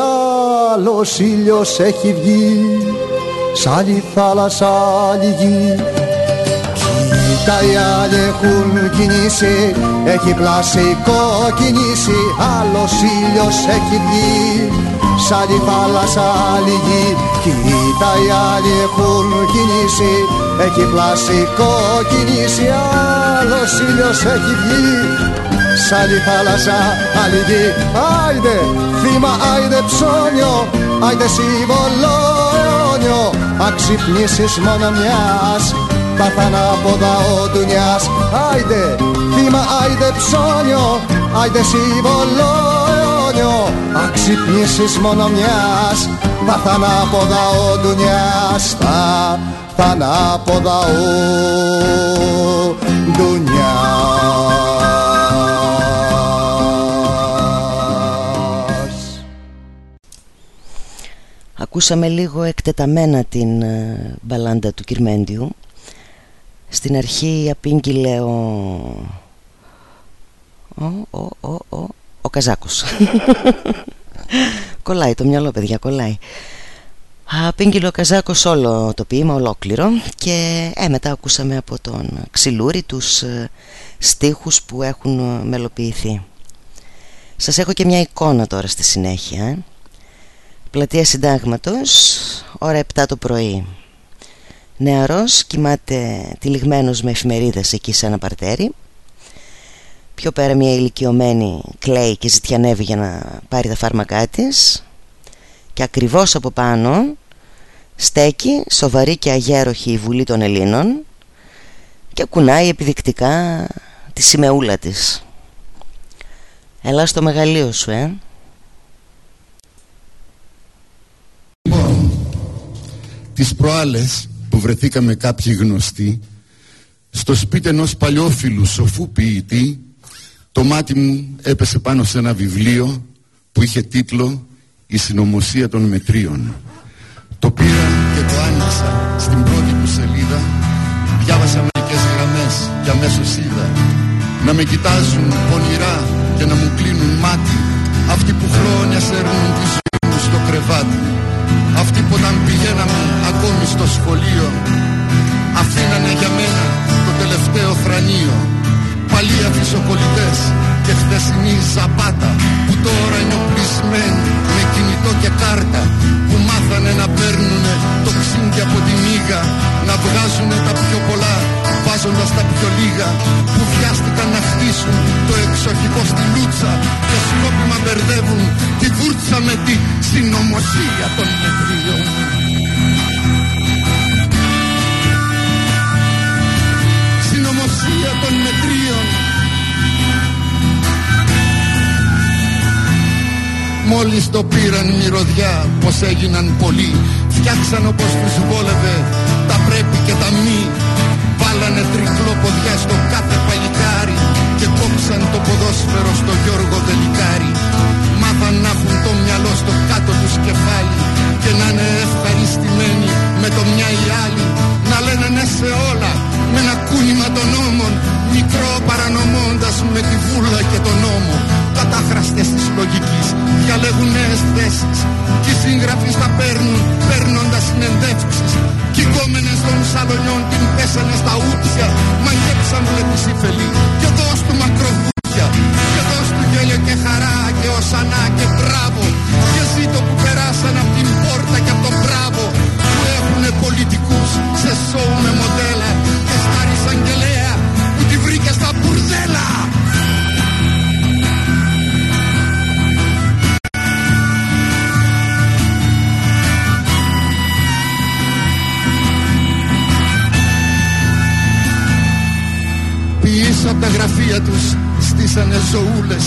άλλος ήλιος έχει βγει. Σ' άλλη θάλασσα άλλη γη τα οι άλλοι έχουν κινήσει Έχει πλασικό κινήσει Άλλος ήλιος έχει βγει Σ' άλλη θάλασσα άλλη γη. Κοίτα οι άλλοι έχουν κινήσει Έχει πλασικό κινήσει Άλλος ήλιος έχει βγει Σ' άλλη θάλασσα άλλη γη. Άιντε θύμα άιντε ψώνιο Άιντε σύμβολο αιώνιο Αξυπνήσεις μόνο μιας τα θανάποδα ο ντουνιάς Άιντε θύμα, άιντε ψώνιο, άιντε σύμβολο αιώνιο Αξυπνήσεις μόνο μιας, τα θανάποδα ο ντουνιάς Τα θανάποδα ο Ακούσαμε λίγο εκτεταμένα την ε, μπαλάντα του Κυρμέντιου στην αρχή απήγγειλε ο... Ο, ο, ο, ο, ο Καζάκος. Κολλάει το μυαλό παιδιά, κολλάει. Απήγγειλε ο Καζάκος όλο το ποίημα ολόκληρο Και ε, μετά ακούσαμε από τον Ξυλούρη τους ε, στίχους που έχουν ε, μελοποιηθεί. Σας έχω και μια εικόνα τώρα στη συνέχεια. Ε. Πλατεία Συντάγματος, ώρα 7 το πρωί Νεαρός, κοιμάται τυλιγμένος με εφημερίδες εκεί σε ένα παρτέρι. Πιο πέρα μια ηλικιωμένη κλαίει και ζητιανεύει για να πάρει τα φάρμακά της. Και ακριβώς από πάνω στέκει σοβαρή και αγέροχη η Βουλή των Ελλήνων Και κουνάει επιδεικτικά τη σημεούλα της. Έλα στο μεγαλείο σου, ε. Τις προάλλες που βρεθήκαμε κάποιοι γνωστοί στο σπίτι ενός παλιόφιλου σοφού ποιητή το μάτι μου έπεσε πάνω σε ένα βιβλίο που είχε τίτλο «Η συνωμοσία των μετρίων». Το πήρα και το άνοιξα στην πρώτη του σελίδα διάβασα μερικές γραμμές και αμέσως είδα να με κοιτάζουν πονηρά και να μου κλείνουν μάτι αυτοί που χρόνια σέρνουν τη ζωή μου στο κρεβάτι. Αυτοί που όταν πηγαίναμε ακόμη στο σχολείο αφήνανε για μένα το τελευταίο θρανείο. Παλί αφισοκολλητές και χθεσινή ζαμπάτα που τώρα είναι οπλισμένοι με κινητό και κάρτα που μάθανε να παίρνουνε το ξύγκι από τη μίγα να βγάζουνε τα πιο πολλά βάζοντας τα πιο λίγα που βιάστηκαν να χτίσουν το εξοχικό στη λούτσα και σκόπιμα μπερδεύουν τη βούρτσα με τη συνωμοσία των μετρίων. Συνωμοσία των μετρίων Μόλις το πήραν μυρωδιά πως έγιναν πολλοί Φτιάξαν όπως τους βόλευε τα πρέπει και τα μη Βάλανε τρικλό ποδιά στο κάθε παλικάρι Και κόψαν το ποδόσφαιρο στο Γιώργο Δελικάρι Μάθαν να έχουν το μυαλό στο κάτω τους κεφάλι Και να είναι ευχαριστημένοι με το μια ή άλλη. Να λένε ναι σε όλα με ένα κούνημα των νόμων Μικρό παρανομώντας με τη βούλα και τον νόμο Κατάχραστες της λογικής. Διαλέγουν νέες θέσεις. Κι οι συγγραφείς τα παίρνουν παίρνοντας συνεντεύξεις. Κι οι κόμενες των σαλονιών την πέσανε στα ούτια. Μαγέψαν βλέπεις η φελή και δώσ' του μακροβούτια. Και δώσ' του γέλιο και χαρά και οσανά και μπράβο. Και ζήτω που περάσαν από ζωούλες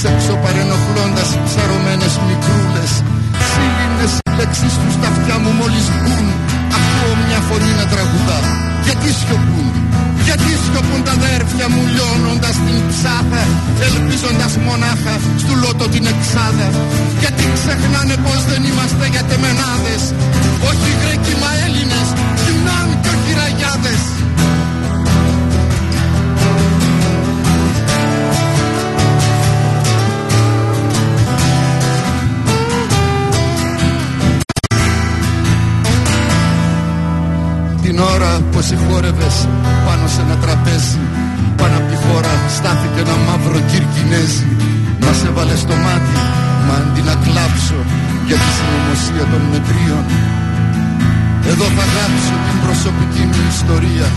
Σεξο παρενοχλώντας ψαρωμένες μικρούλες. Ξύλινες λέξεις τους τα αυτιά μου μόλις μπουν Ακούω μια φωνή να τραγουδά. Γιατί σιωπούν γιατί σιωπούν τα αδέρφια μου λιώνοντας την ψάθα Ελπίζοντας μονάχα στου λότο την εξάδα. Γιατί ξεχνάνε πως δεν είμαστε για τεμενάδες. Όχι Γρέκοι μα Έλληνες, γυμνάμοι και όχι ραγιάδες Την ώρα που συγχώρευες πάνω σε ένα τραπέζι. Πάνω από τη χώρα στάθηκε ένα μαύρο κυρκινέζι. Μας έβαλε στο μάτι, μα αντί να κλάψω Για τη συνωμοσία των μετρίων. Εδώ θα γράψω την προσωπική μου ιστορία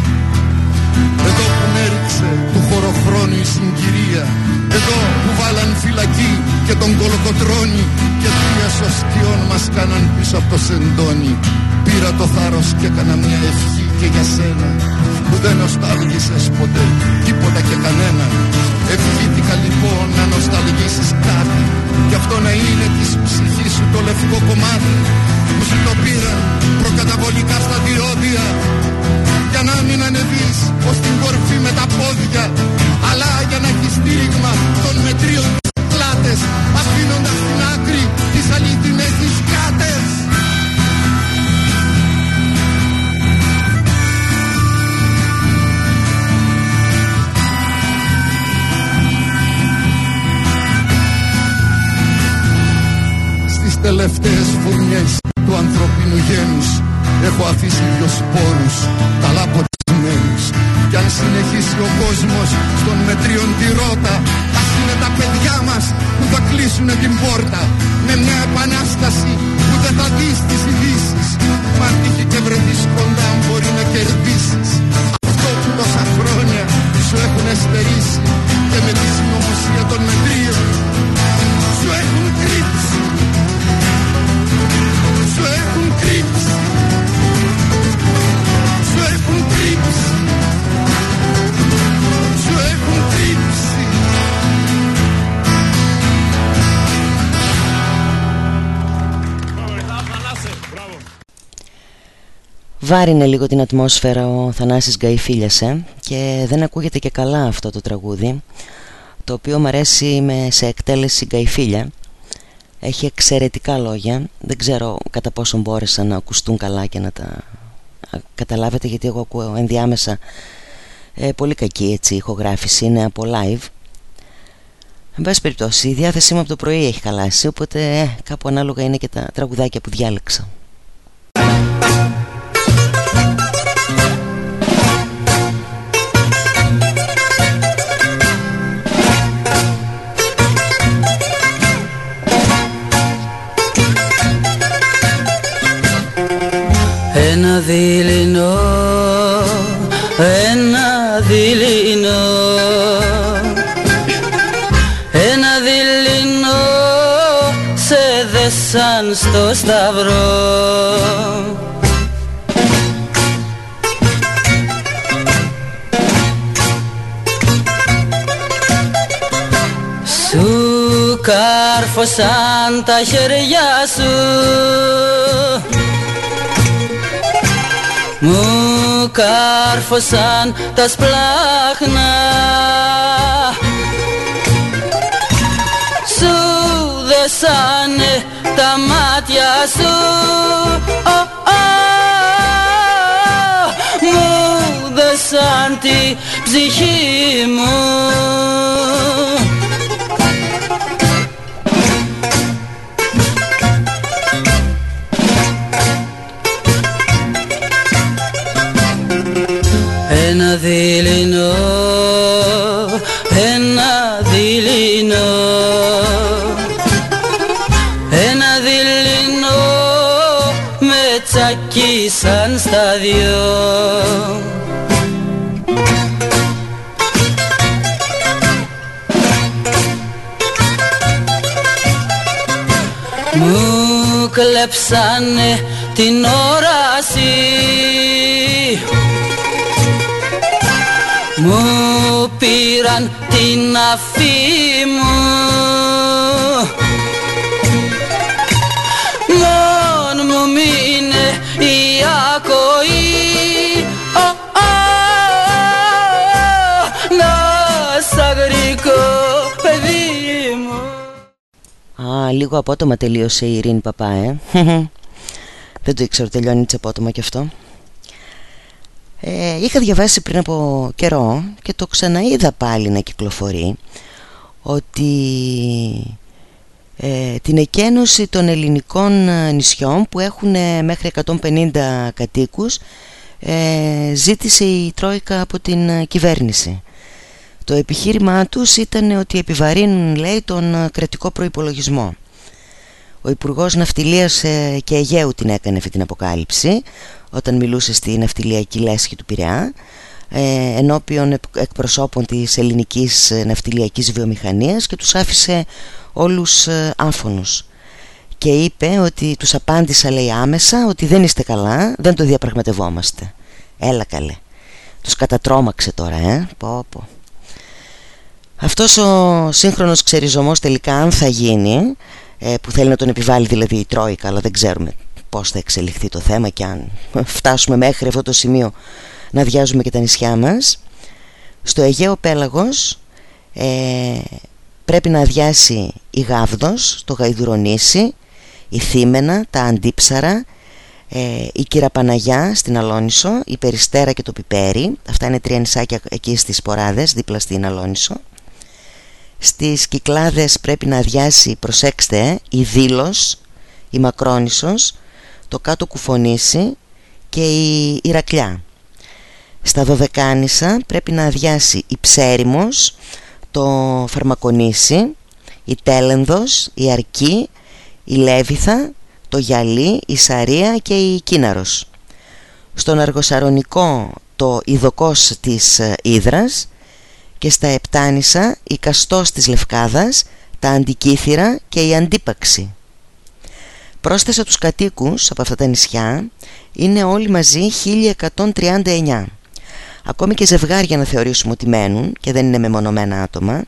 εδώ που με έριξε του χωροχρόνου η συγκυρία Εδώ που βάλαν φυλακή και τον κολοκοτρώνει Και τρία σωστιών μας κάναν πίσω από το σεντόνι. Πήρα το θάρρος και έκανα μια ευχή και για σένα Που δεν νοσταλγίσες ποτέ τίποτα και κανένα. Ευχήθηκα λοιπόν να νοσταλγίσεις κάτι Και αυτό να είναι της ψυχής σου το λευκό κομμάτι Που σου το πήραν προκαταβολικά στα διόδια για να μην ανεβείς ως την κορφή με τα πόδια αλλά για να έχεις στήριγμα των μετρίων πλάτες αφήνοντας στην άκρη τις αλήθινες τις κάτες Στις τελευταίες φουρνιές του ανθρωπίνου γένους Έχω αφήσει δυο σπόρους καλά ποτισμένους Κι αν συνεχίσει ο κόσμος στον μετρίον τη ρότα Ας είναι τα παιδιά μας που θα κλείσουν την πόρτα. Με μια επανάσταση που δεν θα δεις τις ειδήσεις. Μα αν τύχει και βρεθείς κοντά μπορεί να κερδίσεις. Αυτό που τόσα χρόνια σου έχουν εστερήσει. Και με τη συνωμοσία των μετρίων Βάρινε λίγο την ατμόσφαιρα ο Θανάσης Γκαϊφίλιας ε, και δεν ακούγεται και καλά αυτό το τραγούδι το οποίο μου αρέσει με, σε εκτέλεση Γκαϊφίλια έχει εξαιρετικά λόγια. Δεν ξέρω κατά πόσο μπόρεσαν να ακουστούν καλά και να τα α, καταλάβετε γιατί εγώ ακούω ενδιάμεσα ε, πολύ κακή έτσι ηχογράφηση. Είναι από live. Εν πάση περιπτώσει η διάθεσή μου από το πρωί έχει χαλάσει οπότε ε, κάπου ανάλογα είναι και τα τραγουδάκια που διάλεξα Ένα δειλινό, ένα δειλινό Ένα δειλινό σε δεσάν στο σταυρό. Σου κάρφωσαν τα χέρια σου μου κάρφωσαν τα σπλάχνα. Σου δεσάνε τα μάτια σου. Ο, ο, Μου δεσάν τη ψυχή μου τσακίσαν στα δυο Μου κλέψανε την όραση. Μου πήραν την αφή μου Α, λίγο απότομα τελείωσε η Ειρήνη Παπά, ε. Δεν το ήξερα, τελειώνει έτσι απότομα κι αυτό. Ε, είχα διαβάσει πριν από καιρό και το ξαναείδα πάλι να κυκλοφορεί ότι ε, την εκένωση των ελληνικών ε, νησιών που έχουν ε, μέχρι 150 κατοίκους ε, ζήτησε η Τρόικα από την κυβέρνηση. Το επιχείρημά τους ήταν ότι επιβαρύνουν λέει τον κρατικό προϋπολογισμό. Ο Υπουργός Ναυτιλίας και Αιγαίου την έκανε αυτή την αποκάλυψη όταν μιλούσε στη ναυτιλιακή λέσχη του Πειραιά ενώπιον εκπροσώπων της ελληνικής ναυτιλιακής βιομηχανίας και τους άφησε όλους ε, άφωνους και είπε ότι τους απάντησα λέει άμεσα ότι δεν είστε καλά, δεν το διαπραγματευόμαστε. Έλα καλέ. Τους κατατρώμαξε τώρα, ε. Πω, πω. Αυτός ο σύγχρονος ξεριζωμός τελικά αν θα γίνει, ε, που θέλει να τον επιβάλλει δηλαδή η Τρόικα, αλλά δεν ξέρουμε πώς θα εξελιχθεί το θέμα και αν φτάσουμε μέχρι αυτό το σημείο να διάζουμε και τα νησιά μας. Στο Αιγαίο Πέλαγος ε, πρέπει να αδειάσει η Γάβδος, το Γαϊδουρονήσι, η Θήμενα, τα Αντίψαρα, ε, η Κυραπαναγιά στην Αλόνισο, η Περιστέρα και το Πιπέρι. Αυτά είναι τρία νησάκια εκεί στις Ποράδες, δίπλα στην Αλόνισο. Στις Κυκλάδες πρέπει να αδειάσει, προσέξτε, η Δήλος, η Μακρόνισσος, το Κάτω Κουφονήσι και η Ηρακλιά. Στα Δωδεκάνησα πρέπει να αδειάσει η Ψέριμος, το Φαρμακονήσι, η Τέλενδος, η Αρκή, η Λέβιθα, το Γυαλί, η Σαρία και η Κίναρος. Στον Αργοσαρονικό το Ιδοκός της Ήδρας και στα Επτάνησα η Καστός της Λευκάδας, τα Αντικήθυρα και η Αντίπαξη. Πρόσθεσα τους κατοίκους από αυτά τα νησιά είναι όλοι μαζί 1139. Ακόμη και ζευγάρια να θεωρήσουμε ότι μένουν και δεν είναι μεμονωμένα άτομα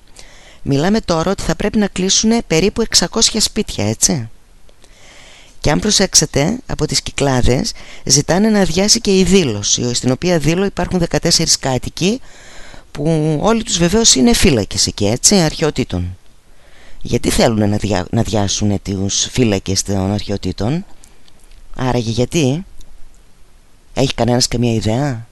Μιλάμε τώρα ότι θα πρέπει να κλείσουν περίπου 600 σπίτια έτσι και αν προσέξετε από τις κυκλάδες ζητάνε να αδειάσει και η δήλωση στην οποία δήλω υπάρχουν 14 κάτοικοι που όλοι τους βεβαίως είναι φύλακες εκεί έτσι αρχαιοτήτων. Γιατί θέλουν να, δια, να διάσουν τους φύλακες των αρχαιοτήτων; Άραγε γιατί; Έχει κανένας καμία ιδέα;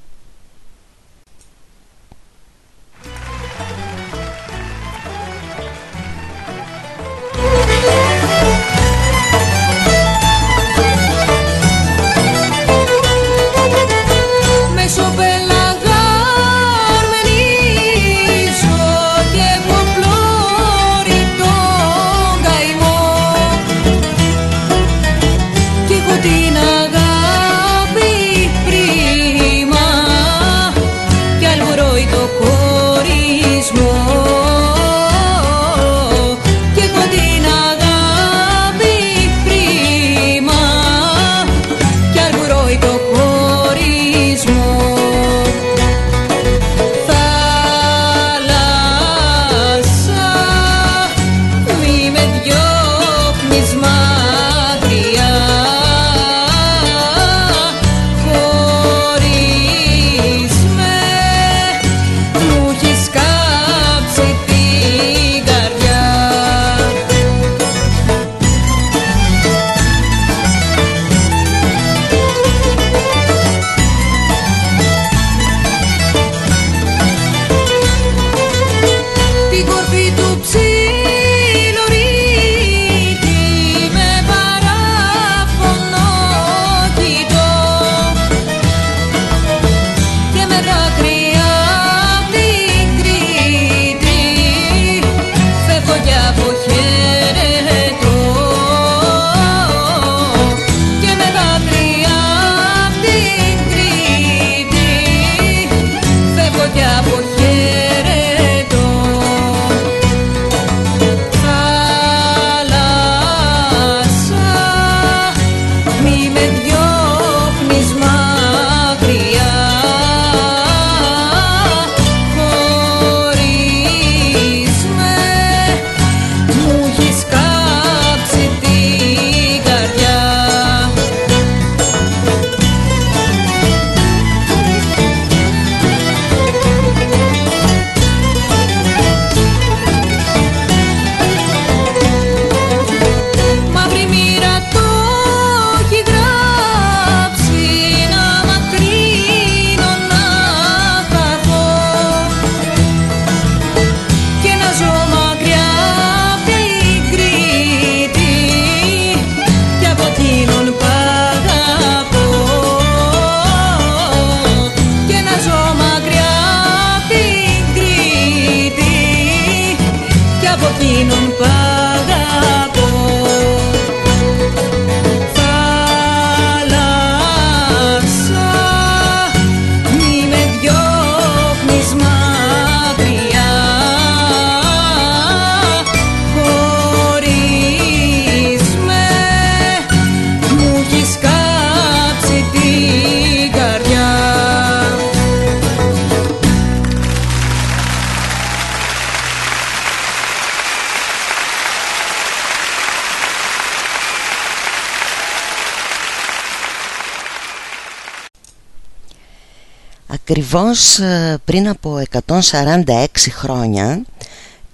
Ακριβώς ε, πριν από 146 χρόνια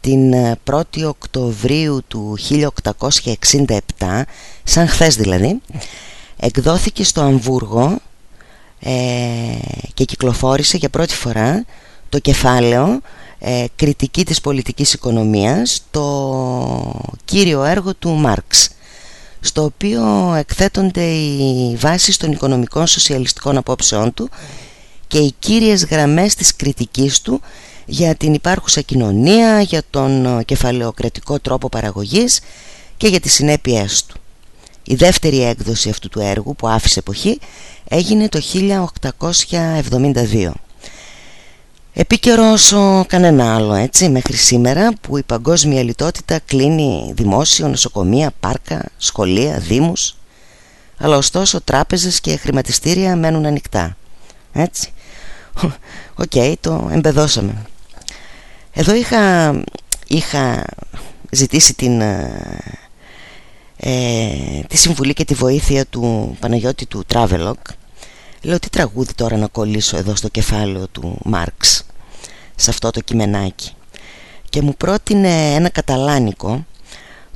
την 1η ε, Οκτωβρίου του 1867 σαν χθες δηλαδή εκδόθηκε στο Αμβούργο ε, και κυκλοφόρησε για πρώτη φορά το κεφάλαιο ε, «Κριτική της πολιτικής οικονομίας» το κύριο έργο του Μάρξ στο οποίο εκθέτονται οι βάσεις των οικονομικών σοσιαλιστικών απόψεών του και οι κύριες γραμμές της κριτικής του για την υπάρχουσα κοινωνία, για τον κεφαλαιοκρατικό τρόπο παραγωγής και για τις συνέπειές του. Η δεύτερη έκδοση αυτού του έργου που άφησε εποχή έγινε το 1872. Επίκαιρος όσο κανένα άλλο έτσι μέχρι σήμερα που η παγκόσμια λιτότητα κλείνει δημόσιο, νοσοκομεία, πάρκα, σχολεία, δήμους αλλά ωστόσο τράπεζες και χρηματιστήρια μένουν ανοιχτά. Έτσι. Οκ, το εμπεδώσαμε. Εδώ είχα, είχα ζητήσει την, ε, ε, τη συμβουλή και τη βοήθεια του Παναγιώτη του Travelog Λέω τι τραγούδι τώρα να κολλήσω εδώ στο κεφάλαιο του Μάρξ Σε αυτό το κειμενάκι Και μου πρότεινε ένα καταλάνικο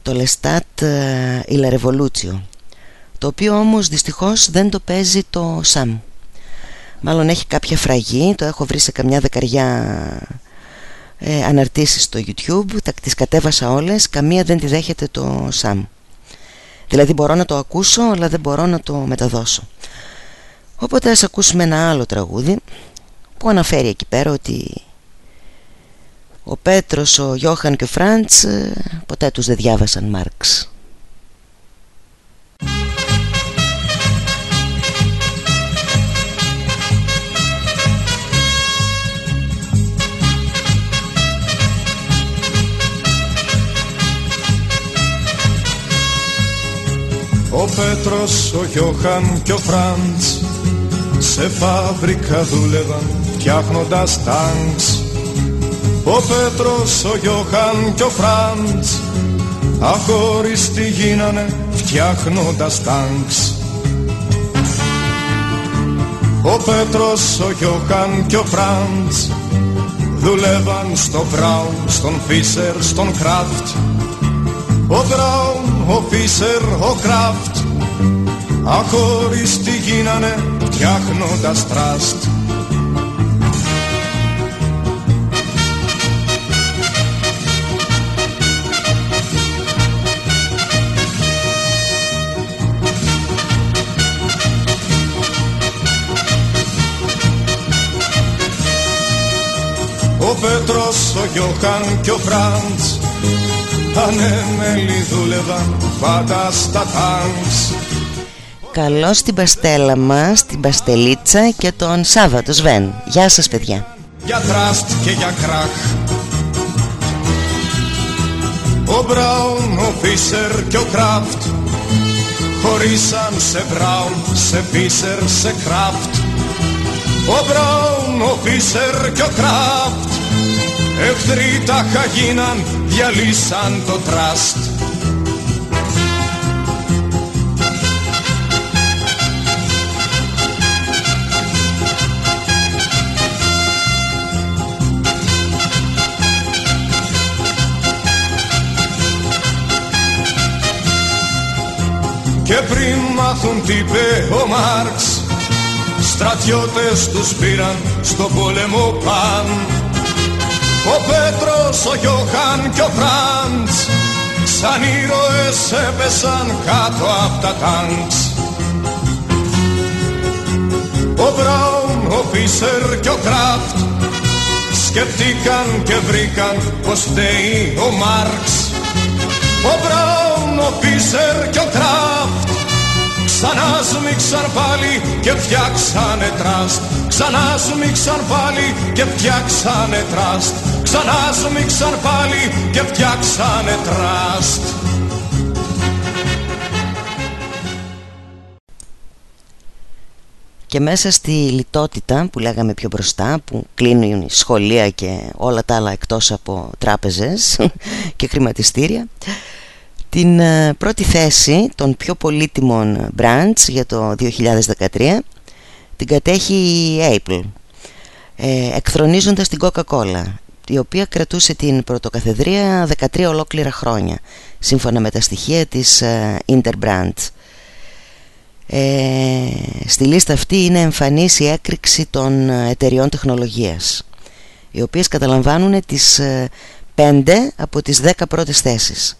Το Lestat ε, Il Revolutio Το οποίο όμως δυστυχώς δεν το παίζει το Σαμ Μάλλον έχει κάποια φραγή Το έχω βρει σε καμιά δεκαριά ε, αναρτήσεις στο YouTube τα, Τις κατέβασα όλες Καμία δεν τη δέχεται το Σαμ Δηλαδή μπορώ να το ακούσω αλλά δεν μπορώ να το μεταδώσω Οπότε ας ακούσουμε ένα άλλο τραγούδι που αναφέρει εκεί πέρα ότι ο Πέτρος, ο Γιώχαν και ο Φραντς ε, ποτέ τους δεν διάβασαν Μάρξ. Ο Πέτρος, ο Γιώχαν και ο Φραντς σε φάβρικα δούλευαν φτιάχνοντας τάγκς. Ο Πέτρος, ο Γιώχαν και ο Φραντς αχώριστοι γίνανε φτιάχνοντας τάγκς. Ο Πέτρος, ο Γιώχαν και ο Φραντς δουλεύαν στο Μπράουν, στον Φίσερ, στον Κράφτ Ο Μπράουν, ο Φίσερ, ο Κράφτ αχώριστοι γίνανε φτιάχνοντας τραστ. Ο Πέτρος, ο Γιώχαν και ο Φραντς ανέμελοι δούλευαν πάντα στα τάγκς Καλώς την παστέλα μας, την παστελίτσα και τον Σάββατο Σβέν. Γεια σας παιδιά. Για τραστ και για κράχ. Ο Μπράουν, ο Φίσερ και ο Κράφτ χωρίσαν σε Μπράουν, σε Φίσερ, σε Κράφτ. Ο Μπράουν, ο Φίσερ και ο Κράφτ εχθροί τα χαγίναν, διαλύσαν το τραστ. Και πριν μάθουν τι είπε ο Μάρξ Στρατιώτες τους πήραν στο πόλεμο παν Ο Πέτρος, ο Γιώχαν και ο Φραντς Σαν ήρωες έπεσαν κάτω από τα τάγκς. Ο Μπράουν, ο Φίσερ και ο Κράφτ Σκεφτήκαν και βρήκαν πως φταίει ο Μάρξ. Ο Μπράουν, ο Φίσερ και ο Κράφτ Ξανά σμίξαν πάλι και φτιάξανε τραστ Ξανά σμίξαν πάλι και φτιάξανε τραστ. Ξανά σμίξαν πάλι και φτιάξανε τραστ. Και μέσα στη λιτότητα που λέγαμε πιο μπροστά Που κλείνουν σχολεία και όλα τα άλλα εκτός από τράπεζες και χρηματιστήρια την ε, πρώτη θέση των πιο πολύτιμων brands για το 2013 την κατέχει η Apple ε, εκθρονίζοντας την Coca-Cola η οποία κρατούσε την πρωτοκαθεδρία 13 ολόκληρα χρόνια σύμφωνα με τα στοιχεία της ε, Interbrand. Ε, στη λίστα αυτή είναι εμφανής η έκρηξη των εταιριών τεχνολογίας οι οποίες καταλαμβάνουν τις 5 ε, από τις 10 πρώτες θέσεις.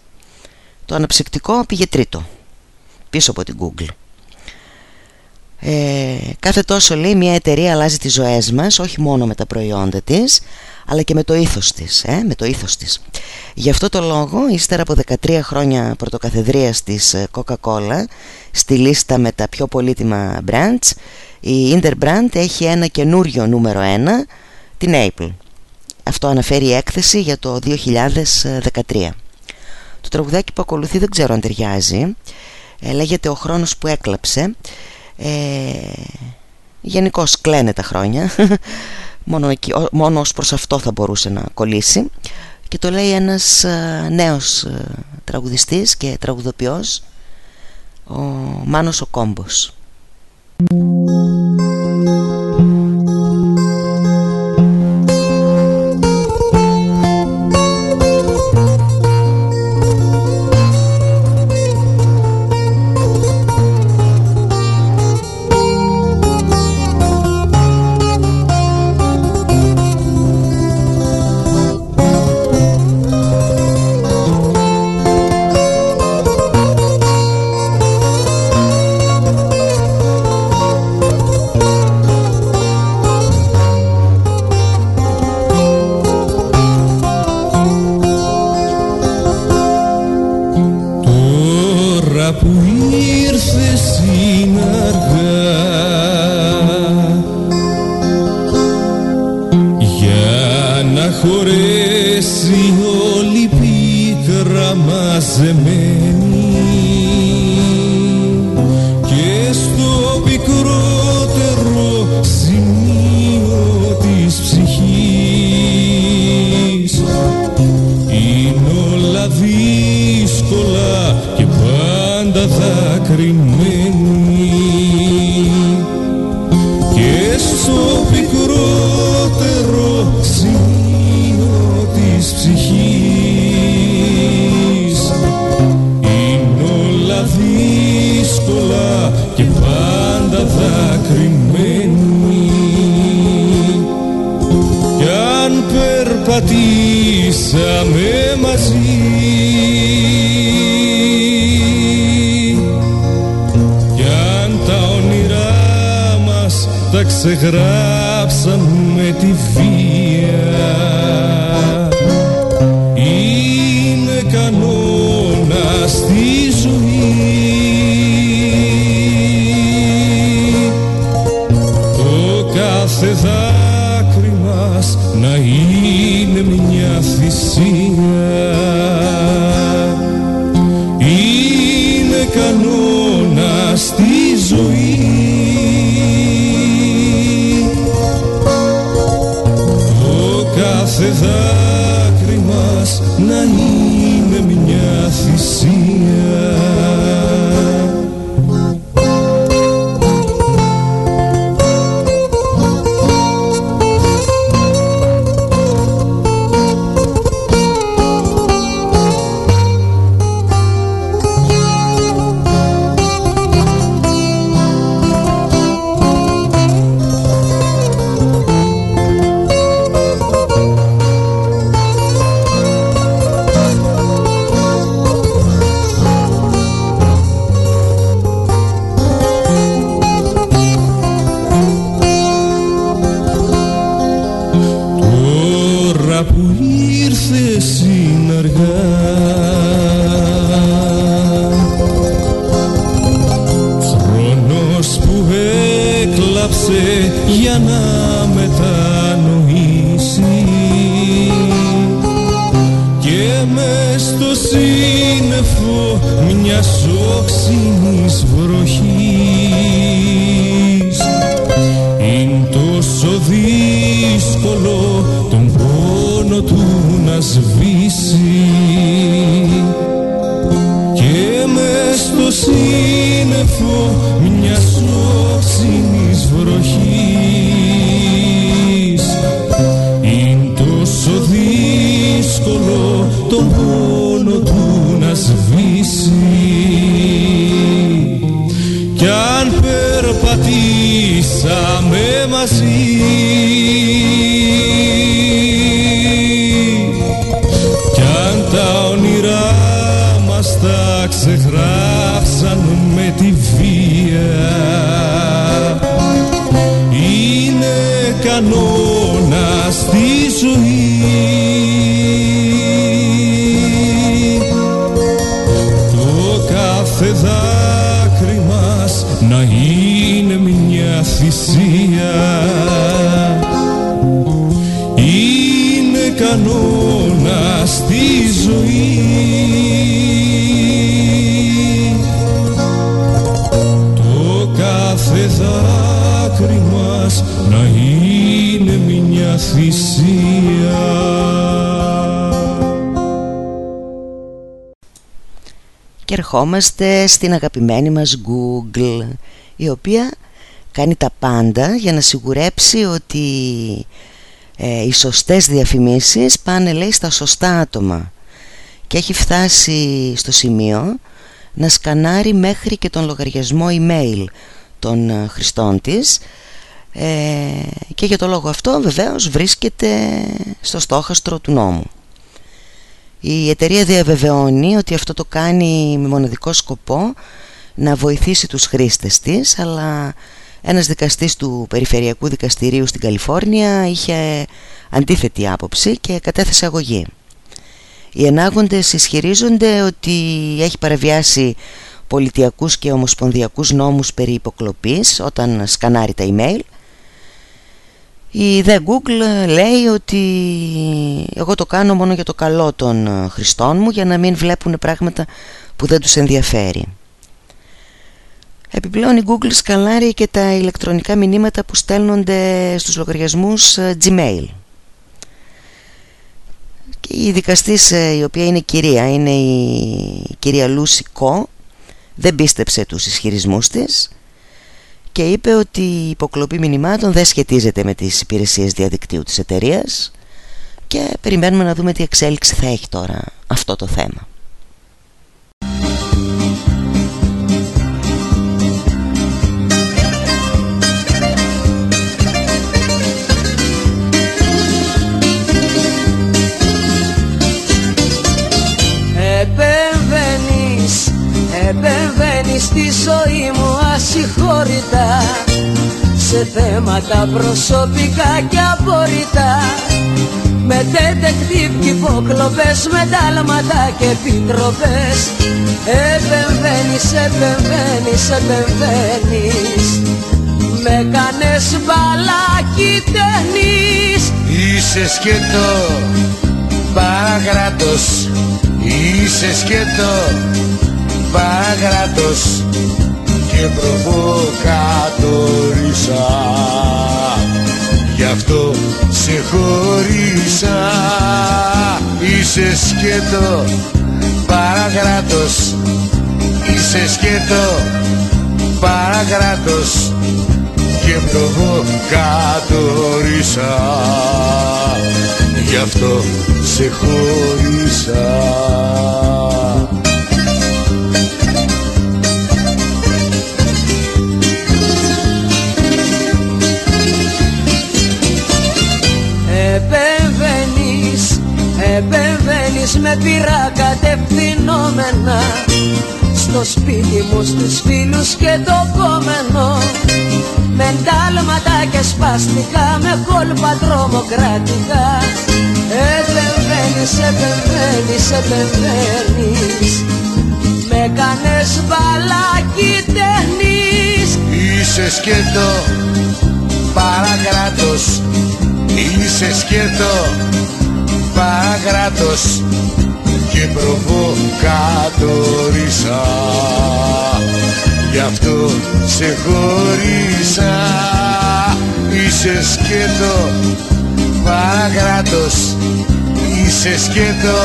Το αναψυκτικό πήγε τρίτο πίσω από την Google. Ε, κάθε τόσο λέει μια εταιρεία αλλάζει τις ζωές μας όχι μόνο με τα προϊόντα της αλλά και με το ήθος της, ε, με το ήθος της. Γι' αυτό το λόγο, ύστερα από 13 χρόνια πρωτοκαθεδρίας της ε, Coca-Cola στη λίστα με τα πιο πολύτιμα brands η Interbrand έχει ένα καινούριο νούμερο 1 την Apple. Αυτό αναφέρει η έκθεση για το 2013 το τραγουδάκι που ακολουθεί δεν ξέρω αν ταιριάζει ε, λέγεται «Ο χρόνος που έκλαψε» ε, Γενικώς κλαίνε τα χρόνια. Μόνο, εκεί, μόνο ως προς αυτό θα μπορούσε να κολλήσει. Και το λέει ένας ε, νέος ε, τραγουδιστής και τραγουδοποιός ο Μάνος ο Κόμπος Και ερχόμαστε στην αγαπημένη μας Google η οποία κάνει τα πάντα για να σιγουρέψει ότι ε, οι σωστές διαφημίσεις πάνε λέει στα σωστά άτομα και έχει φτάσει στο σημείο να σκανάρει μέχρι και τον λογαριασμό email των ε, χρηστών της ε, και για το λόγο αυτό βεβαίως βρίσκεται στο στόχαστρο του νόμου. Η εταιρεία διαβεβαιώνει ότι αυτό το κάνει με μοναδικό σκοπό να βοηθήσει τους χρήστες της αλλά ένας δικαστής του Περιφερειακού Δικαστηρίου στην Καλιφόρνια είχε αντίθετη άποψη και κατέθεσε αγωγή. Οι ενάγοντες ισχυρίζονται ότι έχει παραβιάσει πολιτιακούς και ομοσπονδιακούς νόμους περί υποκλοπής όταν σκανάρει τα email. Η The Google λέει ότι εγώ το κάνω μόνο για το καλό των χρηστών μου για να μην βλέπουν πράγματα που δεν τους ενδιαφέρει. Επιπλέον η Google σκαλάρει και τα ηλεκτρονικά μηνύματα που στέλνονται στους λογαριασμούς ε, Gmail. Και η δικαστής ε, η οποία είναι κυρία, είναι η κυρία Λούση Κο, δεν πίστεψε τους ισχυρισμούς της και είπε ότι η υποκλοπή μηνυμάτων δεν σχετίζεται με τις υπηρεσίες διαδικτύου της εταιρείας και περιμένουμε να δούμε τι εξέλιξη θα έχει τώρα αυτό το θέμα. Επεμβαίνεις στη ζωή μου ασυγχώρητα Σε θέματα προσωπικά και απορριτά. Με τετεκτίβ και υποκλοπές, με τάλματα και επιτροπές. Επεμβαίνεις, επεμβαίνεις, επεμβαίνεις. Με κάνες μπαλάκι ταινείς Είσαι σκέτο, παραγράτος Είσαι σκέτο, παραγράτος και προβοκατορίσα Γι' αυτό σε χωρίσα. Είσαι σκέτο παραγράτος. Είσαι σκέτο παραγράτος. Και προβοκατορίσα Γι' αυτό σε χωρίσα Επεμβαίνεις με πειρά κατευθυνόμενα Στο σπίτι μου στους φίλους και το κόμενο. Με εντάλματα και σπαστικά Με κόλπα τρομοκρατικά Επεμβαίνεις, επεμβαίνεις, επεμβαίνεις. Με κάνες μπαλάκι ταινείς Είσαι σκέτο παρακράτος. Είσαι σκέτο παραγράτος και προβοκατορίσα Γι' αυτό σε χωρίσα Είσαι σκέτο παραγράτος Είσαι σκέτο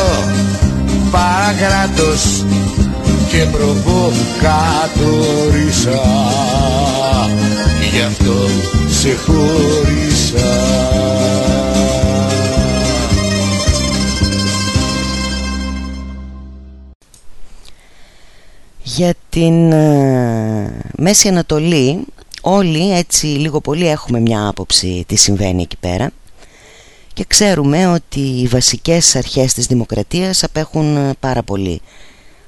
παραγράτος και προβοκατορίσα Γι' αυτό σε χωρίσα Για την ε, Μέση Ανατολή. Όλοι έτσι λίγο πολύ έχουμε μια άποψη τι συμβαίνει εκεί πέρα. Και ξέρουμε ότι οι βασικές αρχές της δημοκρατίας απέχουν ε, πάρα πολύ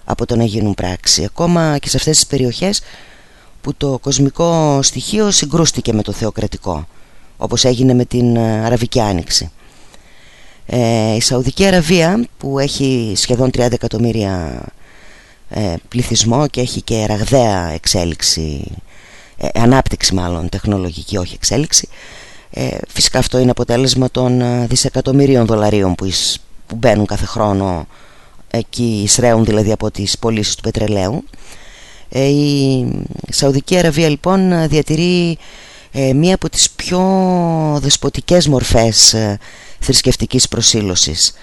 από το να γίνουν πράξη. Ακόμα και σε αυτές τις περιοχές που το κοσμικό στοιχείο συγκρούστηκε με το θεοκρατικό όπως έγινε με την ε, Αραβική Άνοιξη. Ε, η Σαουδική Αραβία που έχει σχεδόν 30 εκατομμύρια ε, πληθυσμό και έχει και ραγδαία εξέλιξη ε, ανάπτυξη μάλλον τεχνολογική όχι εξέλιξη. Ε, φυσικά αυτό είναι αποτέλεσμα των ε, δισεκατομμυρίων δολαρίων που, που μπαίνουν κάθε χρόνο εκεί εισραίουν δηλαδή από τις πωλήσεις του πετρελαίου. Η Σαουδική Αραβία λοιπόν διατηρεί μία από τις πιο δεσποτικές μορφές θρησκευτικής προσήλωσης.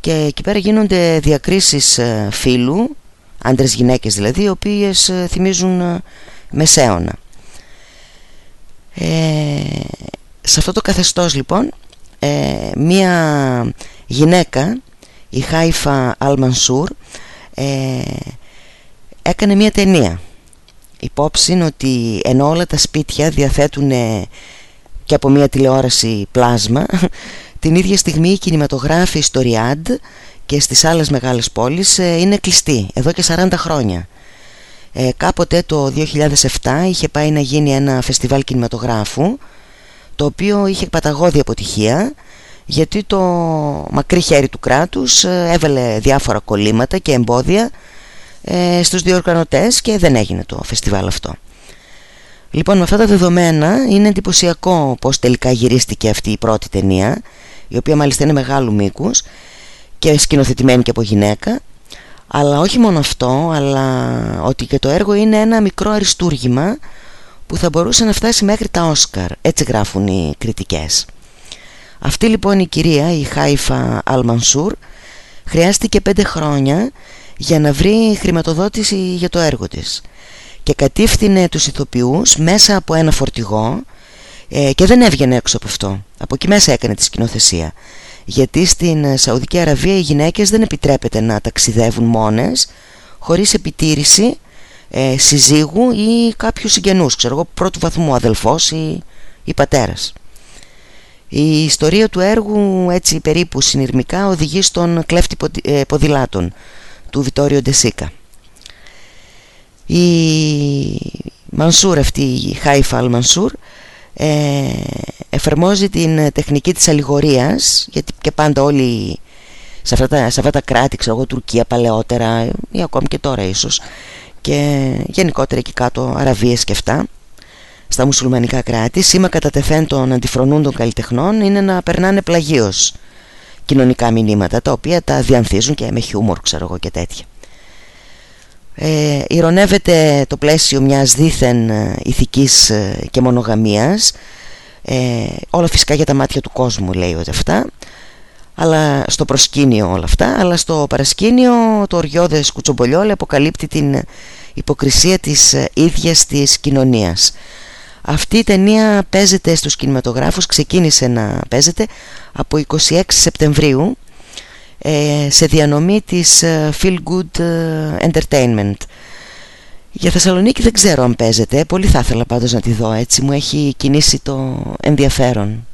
Και εκεί πέρα γίνονται διακρίσεις φύλου άντρες γυναίκες δηλαδή οι οποίες θυμίζουν μεσαίωνα. Ε, σε αυτό το καθεστώς λοιπόν ε, μία γυναίκα η Χάιφα Αλμανσούρ ε, έκανε μία ταινία. Υπόψη είναι ότι ενώ όλα τα σπίτια διαθέτουν και από μία τηλεόραση πλάσμα την ίδια στιγμή οι κινηματογράφοι στο Ριάντ και στις άλλες μεγάλες πόλεις ε, είναι κλειστοί εδώ και 40 χρόνια ε, κάποτε το 2007 είχε πάει να γίνει ένα φεστιβάλ κινηματογράφου το οποίο είχε παταγώδη αποτυχία γιατί το μακρύ χέρι του κράτους ε, έβαλε διάφορα κολλήματα και εμπόδια ε, στους διοργανωτές και δεν έγινε το φεστιβάλ αυτό. Λοιπόν με αυτά τα δεδομένα είναι εντυπωσιακό πως τελικά γυρίστηκε αυτή η πρώτη ταινία η οποία μάλιστα είναι μεγάλου μήκους και σκηνοθετημένη και από γυναίκα αλλά όχι μόνο αυτό, αλλά ότι και το έργο είναι ένα μικρό αριστούργημα που θα μπορούσε να φτάσει μέχρι τα Όσκαρ. Έτσι γράφουν οι κριτικές. Αυτή λοιπόν η κυρία, η Χάιφα Αλμανσούρ, χρειάστηκε πέντε χρόνια για να βρει χρηματοδότηση για το έργο της και κατήφθηνε τους ηθοποιούς μέσα από ένα φορτηγό ε, και δεν έβγαινε έξω από αυτό. Από εκεί μέσα έκανε τη σκηνοθεσία γιατί στην Σαουδική Αραβία οι γυναίκες δεν επιτρέπεται να ταξιδεύουν μόνες χωρίς επιτήρηση ε, συζύγου ή κάποιους συγγενούς ξέρω εγώ πρώτου βαθμού αδελφός ή, ή πατέρας. Η ιστορία του έργου έτσι περίπου συνειρμικά οδηγεί στον κλέφτη ε, ποδηλάτων του Βιτόριο Ντεσίκα. Η Μανσούρ αυτή η Χάιφα Αλ Μανσούρ ε, εφαρμόζει την τεχνική της αλληγορίας γιατί και πάντα όλοι σε αυτά τα, σε αυτά τα κράτη, ξέρω εγώ, Τουρκία παλαιότερα ή ακόμη και τώρα ίσως και γενικότερα εκεί κάτω Αραβίες και αυτά στα μουσουλμανικά κράτη σήμα κατά τεθέν των αντιφρονούντων καλλιτεχνών είναι να περνάνε πλαγίως κοινωνικά μηνύματα τα οποία τα διανθίζουν και με χιούμορ ξέρω εγώ και τέτοια. Ε, ηρωνεύεται το πλαίσιο μιας δίθεν ε, ηθικής ε, και μονογαμίας ε, όλα φυσικά για τα μάτια του κόσμου λέει ότι αυτά. Αλλά στο προσκήνιο όλα αυτά. Αλλά στο παρασκήνιο το οριώδες κουτσομπολιόλε αποκαλύπτει την υποκρισία της ε, ίδιας της κοινωνίας. Αυτή η ταινία παίζεται στους κινηματογράφους ξεκίνησε να παίζεται από 26 Σεπτεμβρίου ε, σε διανομή της ε, Feel Good ε, Entertainment για Θεσσαλονίκη δεν ξέρω αν παίζεται. Πολύ θα ήθελα πάντως να τη δω έτσι. Μου έχει κινήσει το ενδιαφέρον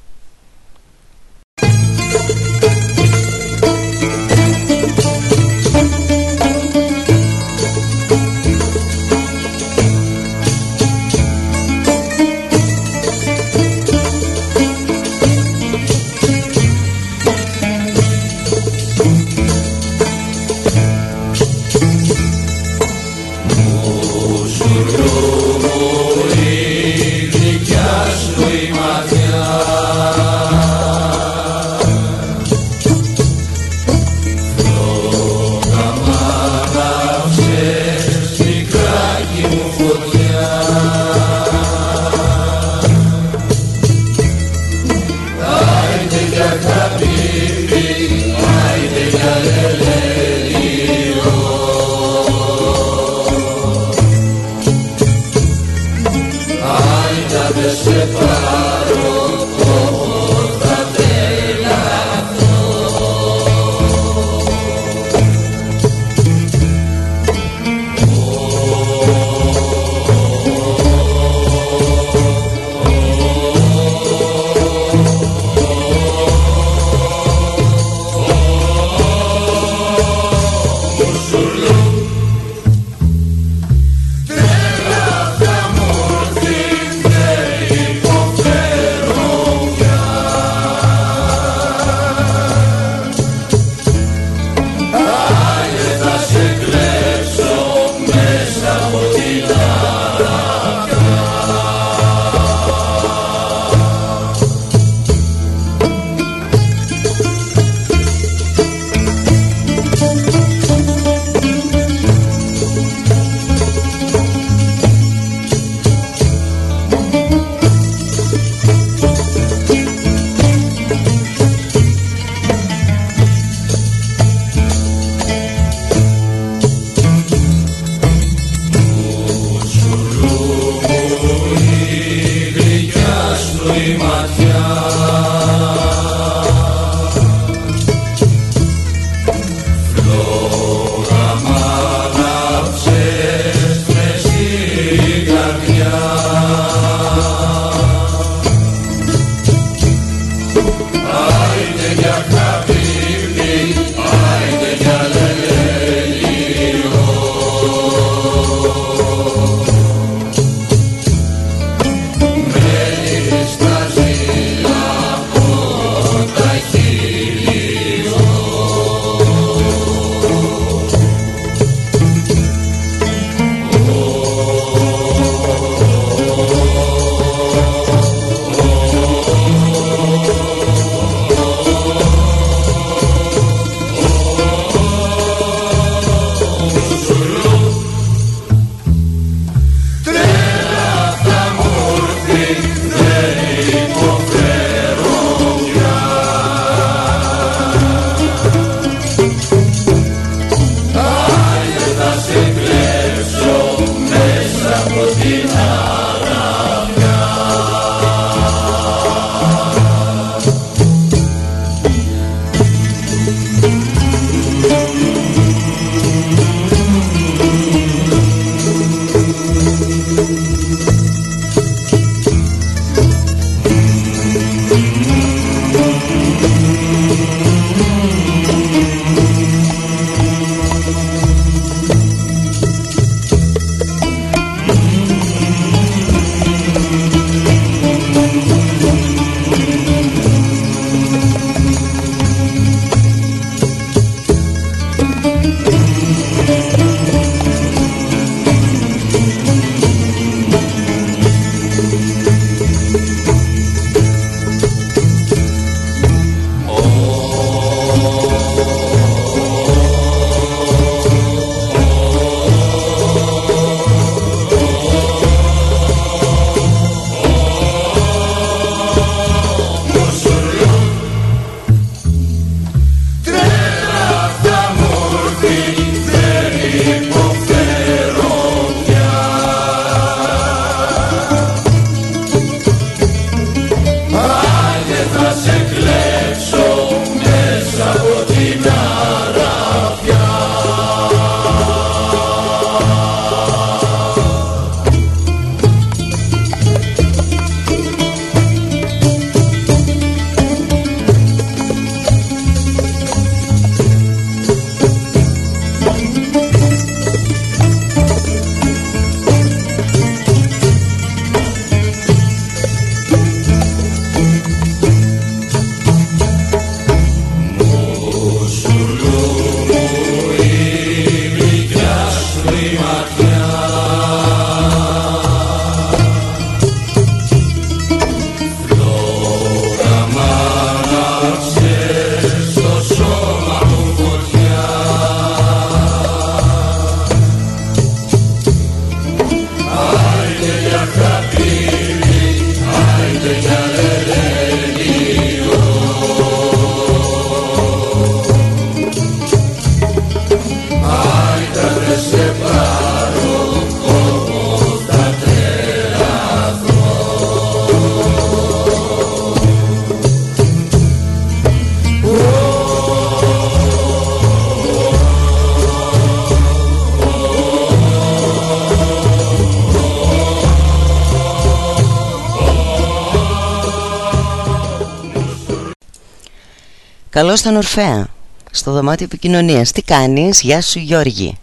Καλώς τον Ορφέα Στο δωμάτιο επικοινωνίας. Τι κάνεις, γεια σου Γιώργη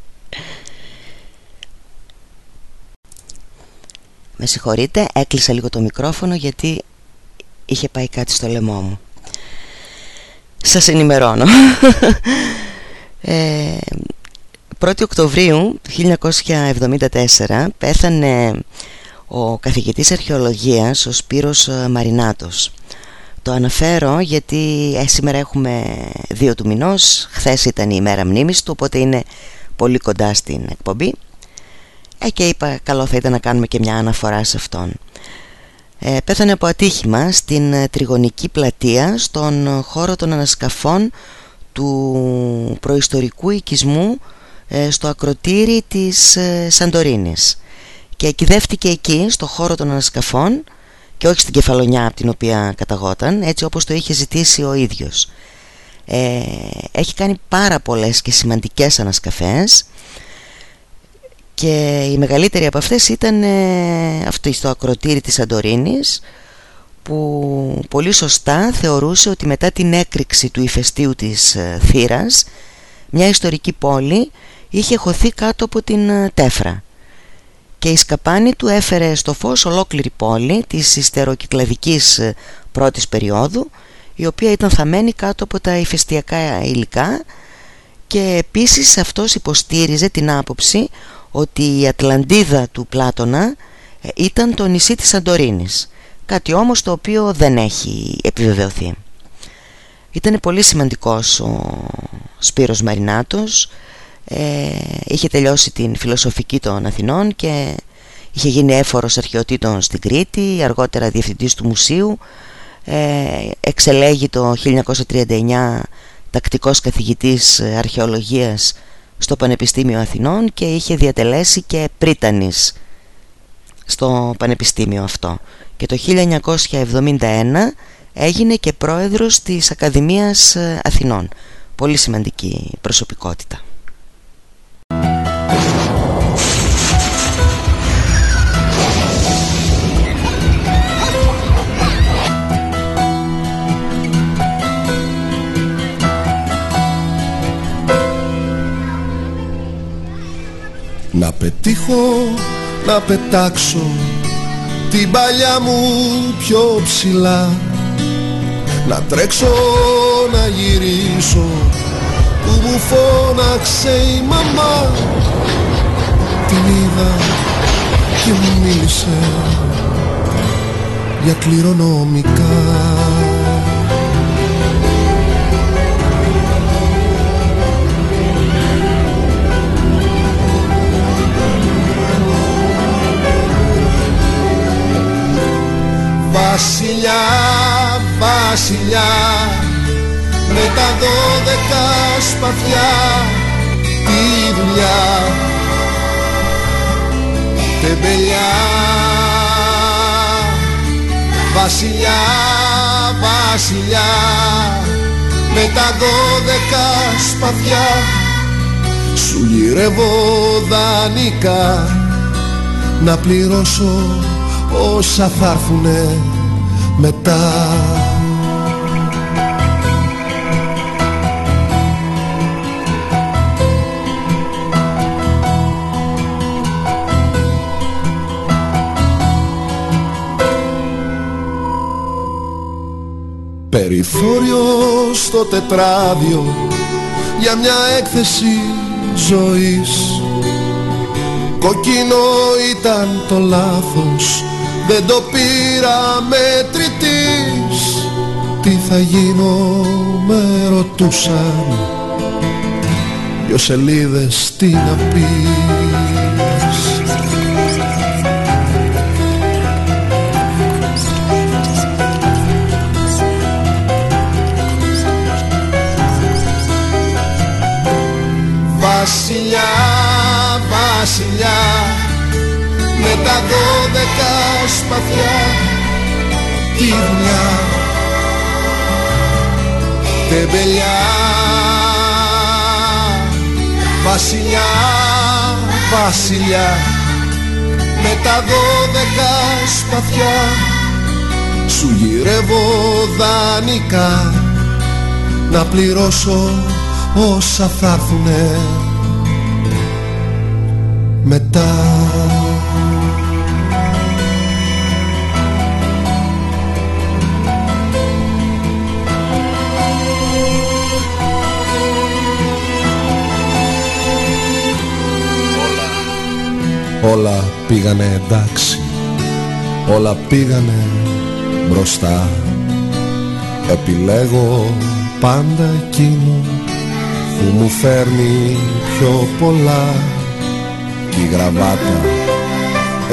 Με συγχωρείτε, έκλεισα λίγο το μικρόφωνο γιατί είχε πάει κάτι στο λαιμό μου Σας ενημερώνω ε, 1η Οκτωβρίου 1974 πέθανε ο καθηγητής αρχαιολογίας ο Σπύρος ε, Μαρινάτος. Το αναφέρω γιατί ε, σήμερα έχουμε 2 του μηνός, χθες ήταν η ημέρα μνήμης του οπότε είναι πολύ κοντά στην εκπομπή. Ε, και είπα καλό θα ήταν να κάνουμε και μια αναφορά σε αυτόν. Ε, πέθανε από ατύχημα στην ε, τριγωνική πλατεία στον χώρο των ανασκαφών του προϊστορικού οικισμού ε, στο ακροτήρι της ε, Σαντορίνης. Και κυδεύτηκε εκεί στο χώρο των ανασκαφών και όχι στην κεφαλονιά από την οποία καταγόταν έτσι όπως το είχε ζητήσει ο ίδιος. Ε, έχει κάνει πάρα πολλές και σημαντικές ανασκαφές και η μεγαλύτερη από αυτές ήταν ε, αυτή στο ακροτήρι της Σαντορίνης που πολύ σωστά θεωρούσε ότι μετά την έκρηξη του ηφαιστείου της ε, Θύρας μια ιστορική πόλη είχε χωθεί κάτω από την ε, Τέφρα και η σκαπάνη του έφερε στο φως ολόκληρη πόλη της ιστεροκυκλαδικής ε, πρώτης περίοδου η οποία ήταν θαμένη κάτω από τα ηφαιστειακά υλικά και επίσης αυτός υποστήριζε την άποψη ότι η Ατλαντίδα του Πλάτωνα ήταν το νησί της Σαντορίνης κάτι όμως το οποίο δεν έχει επιβεβαιωθεί. Ήταν πολύ σημαντικός ο Σπύρος Μαρινάτος, ε, είχε τελειώσει την φιλοσοφική των Αθηνών και είχε γίνει έφορος αρχαιοτήτων στην Κρήτη, αργότερα διευθυντής του μουσείου, ε, εξελέγει το 1939 τακτικός καθηγητής αρχαιολογίας στο Πανεπιστήμιο Αθηνών και είχε διατελέσει και πρίτανης στο πανεπιστήμιο αυτό και το 1971 έγινε και πρόεδρος της Ακαδημίας ε, Αθηνών. Πολύ σημαντική προσωπικότητα. Να πετύχω, να πετάξω την παλιά μου πιο ψηλά. Να τρέξω να γυρίσω που μου φώναξε η μαμά. Την είδα και μου μίλησε για κληρονομικά. Βασιλιά, βασιλιά με τα δώδεκα σπαθιά τη δουλειά. Τεμπελιά Βασιλιά, βασιλιά με τα δώδεκα σπαθιά σου γυρεύω δανεικά. Να πληρώσω όσα θα έρθουνε μετά Περιθώριο στο τετράδιο για μια έκθεση ζωής. Κοκκινό ήταν το λάθος δεν το πήρα μετρητής. Τι θα γίνω με ρωτούσαν. Δυο σελίδες τι να πεις δώδεκα σπαθιά τη δουλειά. Τεμπελιά βασιλιά, βασιλιά. Με τα δώδεκα σπαθιά σου γυρεύω δανεικά. Να πληρώσω όσα θα έρθουνε μετά όλα πήγανε εντάξει. Όλα πήγανε μπροστά. Επιλέγω πάντα εκείνο που μου φέρνει πιο πολλά. Και η γραβάτα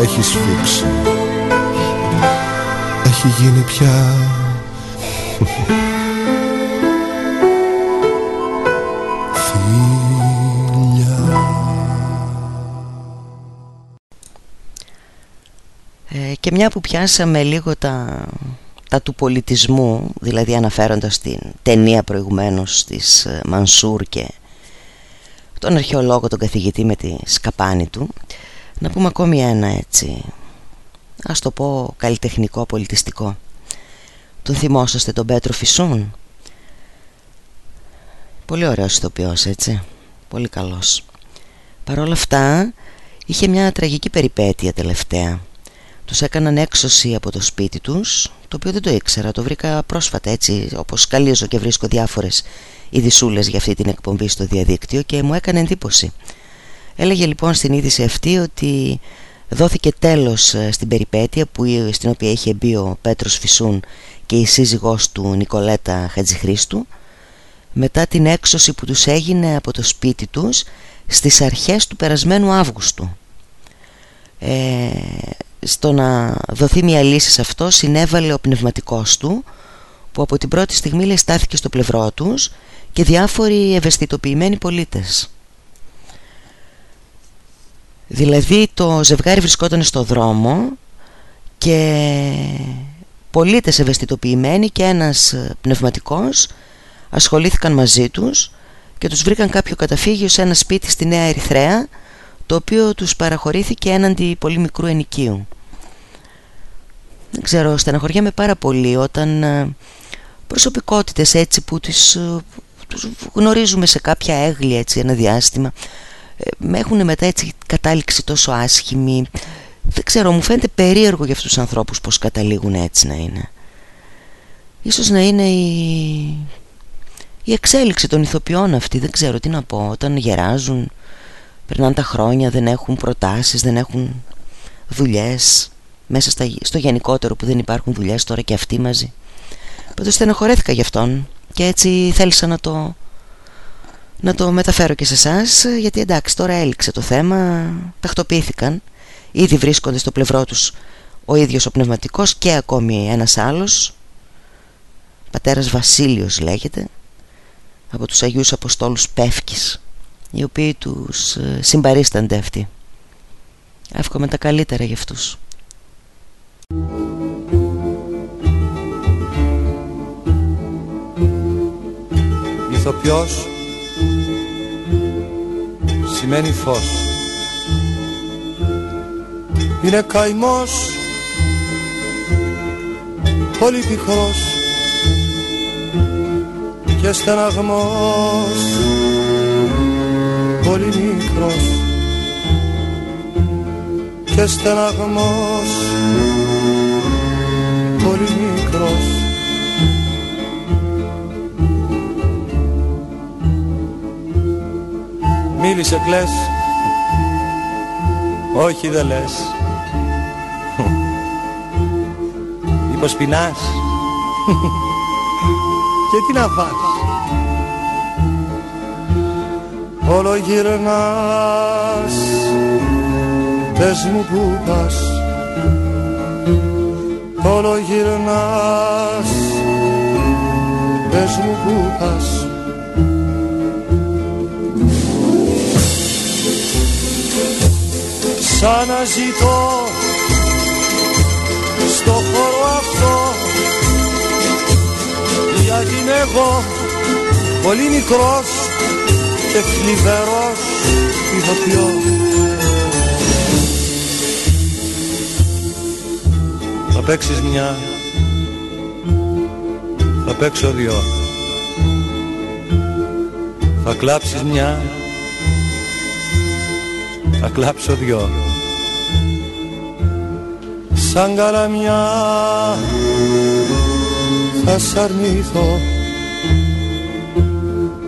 έχει σφίξει. Έχει γίνει πια και μια που πιάσαμε λίγο τα, τα του πολιτισμού, δηλαδή αναφέροντας την ταινία προηγουμένως της ε, Μανσούρ και τον αρχαιολόγο τον καθηγητή με τη σκαπάνη του, να πούμε ακόμη ένα έτσι, ας το πω καλλιτεχνικό πολιτιστικό. Τον θυμόσαστε τον Πέτρο Φυσούν; Πολύ ωραίος ηθοποιός έτσι, πολύ καλός. Παρ' όλα αυτά είχε μια τραγική περιπέτεια τελευταία τους έκαναν έξωση από το σπίτι τους Το οποίο δεν το ήξερα. Το βρήκα πρόσφατα έτσι Όπως καλίζω και βρίσκω διάφορες ειδισούλες Για αυτή την εκπομπή στο διαδίκτυο Και μου έκανε εντύπωση. Έλεγε λοιπόν στην είδηση αυτή ότι Δόθηκε τέλος ε, στην περιπέτεια που, Στην οποία είχε μπει ο Πέτρος Φυσούν Και η σύζυγός του Νικολέτα Χατζηχρίστου Μετά την έξωση που τους έγινε από το σπίτι τους Στις αρχές του περασμένου Αύγουστου. Ε, στο να δοθεί μια λύση σε αυτό συνέβαλε ο πνευματικός του που από την πρώτη στιγμή λέει στάθηκε στο πλευρό τους και διάφοροι ευαισθητοποιημένοι πολίτες. Δηλαδή το ζευγάρι βρισκόταν στο δρόμο και πολίτες ευαισθητοποιημένοι και ένας πνευματικός ασχολήθηκαν μαζί τους και τους βρήκαν κάποιο καταφύγιο σε ένα σπίτι στη Νέα Ερυθρέα το οποίο τους παραχωρήθηκε έναντι πολύ μικρού ενοικίου. Δεν ξέρω, στεναχωριέμαι πάρα πολύ όταν ε, προσωπικότητες έτσι που τις, ε, τους γνωρίζουμε σε κάποια έγλια έτσι ένα διάστημα ε, με έχουν μετά έτσι κατάληξη τόσο άσχημη. Δεν ξέρω μου φαίνεται περίεργο για αυτούς τους ανθρώπους πως καταλήγουν έτσι να είναι. Ίσως να είναι η, η εξέλιξη των ηθοποιών αυτή δεν ξέρω τι να πω όταν γεράζουν Περνάνε τα χρόνια, δεν έχουν προτάσεις, δεν έχουν δουλειές Μέσα στα, στο γενικότερο που δεν υπάρχουν δουλειές τώρα και αυτοί μαζί. Πάντως στενοχωρέθηκα γι' αυτόν Και έτσι θέλησα να το, να το μεταφέρω και σε εσάς, Γιατί εντάξει τώρα έληξε το θέμα Τακτοποιήθηκαν. Ήδη βρίσκονται στο πλευρό τους ο ίδιος ο πνευματικός και ακόμη ένας άλλος. Πατέρας Βασίλειος λέγεται Από τους Αγίους Αποστόλους Πεύκης οι οποίοι τους ε, συμπαρίστανται αυτοί. Εύχομαι τα καλύτερα για αυτούς. Ηθοποιός σημαίνει φως Είναι καημός πολύ πικρός και στεναγμός και στεναγμός πολύ μικρός. Μίλησε κλαις. Όχι δεν λες. Μήπως πεινάς; Και τι να φας; Όλο γυρνάς Πες μου που πας. Όλο γυρνάς. Πες μου που πας. Σαν να ζητώ στο χώρο αυτό. Γιατί είμαι εγώ. Πολύ μικρός και θλιβερός. Ηθοποιός παίξεις μια. Θα παίξω δυο. Θα κλάψεις μια. Θα κλάψω δυο. Σαν καλαμιά θα σ' αρνηθώ.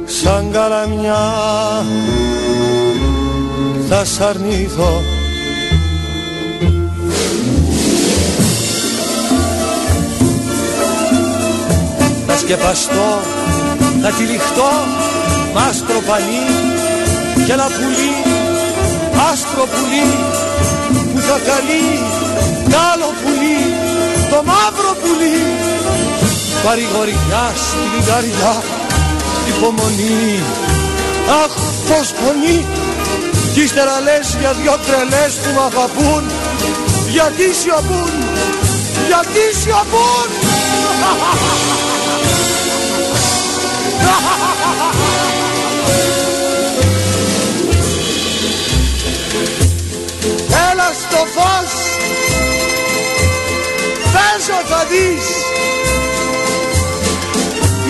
Σαν καλαμιά θα σ' αρνηθώ σκεπαστώ θα τυλιχτώ μ' άσπρο πανί και ένα πουλί, άσπρο πουλί που θα καλεί τ' άλλο πουλί, το μαύρο πουλί. Παρηγοριά στη λιγαριά υπομονή. Αχ πως πονεί. Κι ύστερα λες για δυο τρελές που μ' αγαπούν. Γιατί σιωπούν γιατί σιωπούν Έλα στο φως. Παίζω θα δεις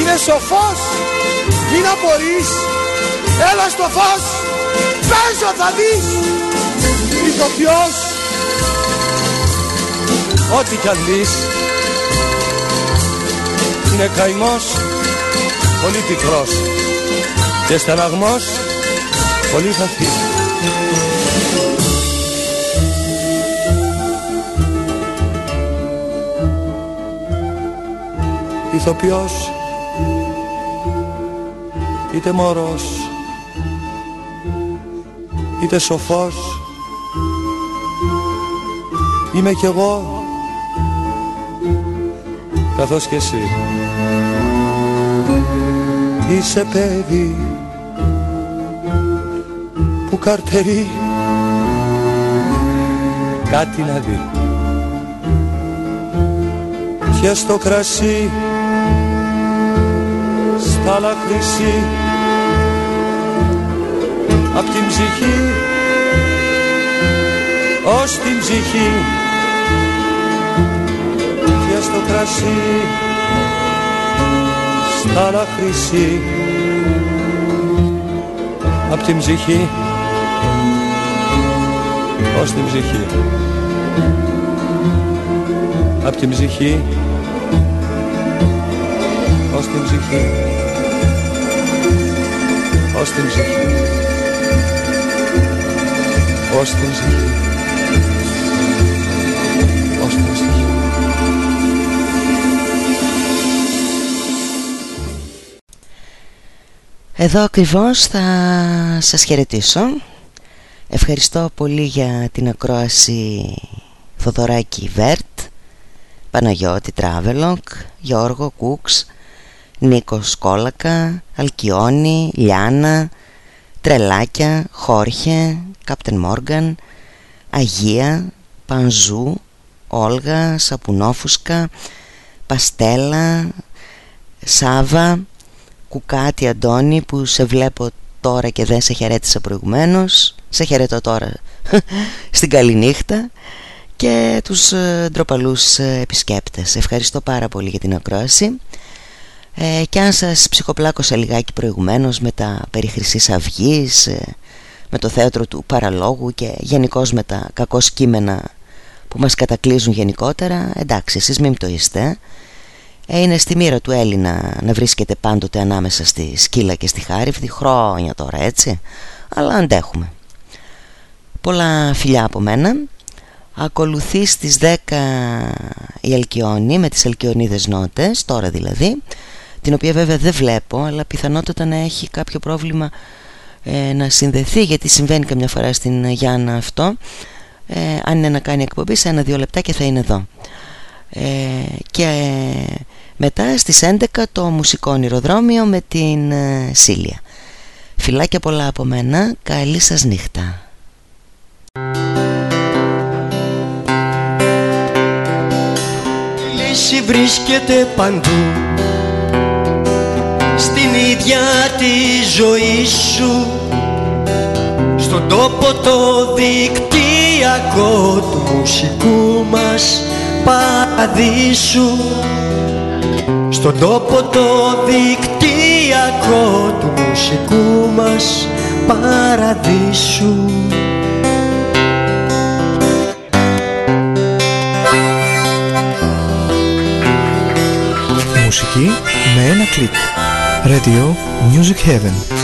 Είναι σοφός Μην απορείς. Έλα στο φως. Παίζω θα δεις Ηθοποιός Ό,τι κι αν δεις. Είναι καημός Πολύ πικρός Και στεναγμός Πολύ θα φύγει ηθοποιός είτε μωρός είτε σοφός είμαι κι εγώ καθώς και εσύ είσαι παιδί που καρτερεί. Κάτι να δει. Και στο κρασί στάλα χρυσή απ' την ψυχή ως την ψυχή. Και στο κρασί στάλα χρυσή απ' την ψυχή. Ως την ψυχή. Απ' την ψυχή. Ως την ψυχή. Ως την ψυχή. Ως την ψυχή Εδώ ακριβώς θα σας χαιρετήσω. Ευχαριστώ πολύ για την ακρόαση Θοδωράκη Βέρτ Παναγιώτη Τράβελοκ Γιώργο Κούξ Νίκος Κόλακα, Αλκιόνι, Λιάνα, Τρελάκια, Χόρχε, Κάπτεν Μόργαν, Αγία, Πανζού, Όλγα, Σαπουνόφουσκα, Παστέλα, Σάβα, Κουκάτι Αντώνη που σε βλέπω τώρα και δεν σε χαιρέτησα προηγουμένως. Σε χαιρετώ τώρα στην καληνύχτα και τους ε, ντροπαλούς ε, επισκέπτες. Ευχαριστώ πάρα πολύ για την ακρόαση. Ε, και αν σας ψυχοπλάκωσα λιγάκι προηγουμένως με τα περί Χρυσής Αυγής, ε, με το θέατρο του παραλόγου και γενικώς με τα κακό κείμενα που μας κατακλείζουν γενικότερα, εντάξει εσείς μην το είστε. Ε, είναι στη μοίρα του Έλληνα να βρίσκεται πάντοτε ανάμεσα στη σκύλα και στη χάριβδη, χρόνια τώρα έτσι, αλλά αντέχουμε. Πολλά φιλιά από μένα. Ακολουθεί στις 10 η Αλκιόνη με τις Αλκιονίδες νότες, τώρα δηλαδή την οποία βέβαια δεν βλέπω αλλά πιθανότατα να έχει κάποιο πρόβλημα ε, να συνδεθεί γιατί συμβαίνει καμιά φορά στην Γιάννα αυτό ε, αν είναι να κάνει εκπομπή σε ένα-δύο λεπτά και θα είναι εδώ ε, και μετά στις 11 το μουσικό ονειροδρόμιο με την ε, Σίλια. Φιλάκια πολλά από μένα, καλή σας νύχτα. Η λύση βρίσκεται παντού. Στην ίδια τη ζωή σου. Στον τόπο το δικτυακό του μουσικού μας παραδείσου στον τόπο το δικτυακό του μουσικού μας παραδείσου Μουσική με ένα κλικ. Radio Music Heaven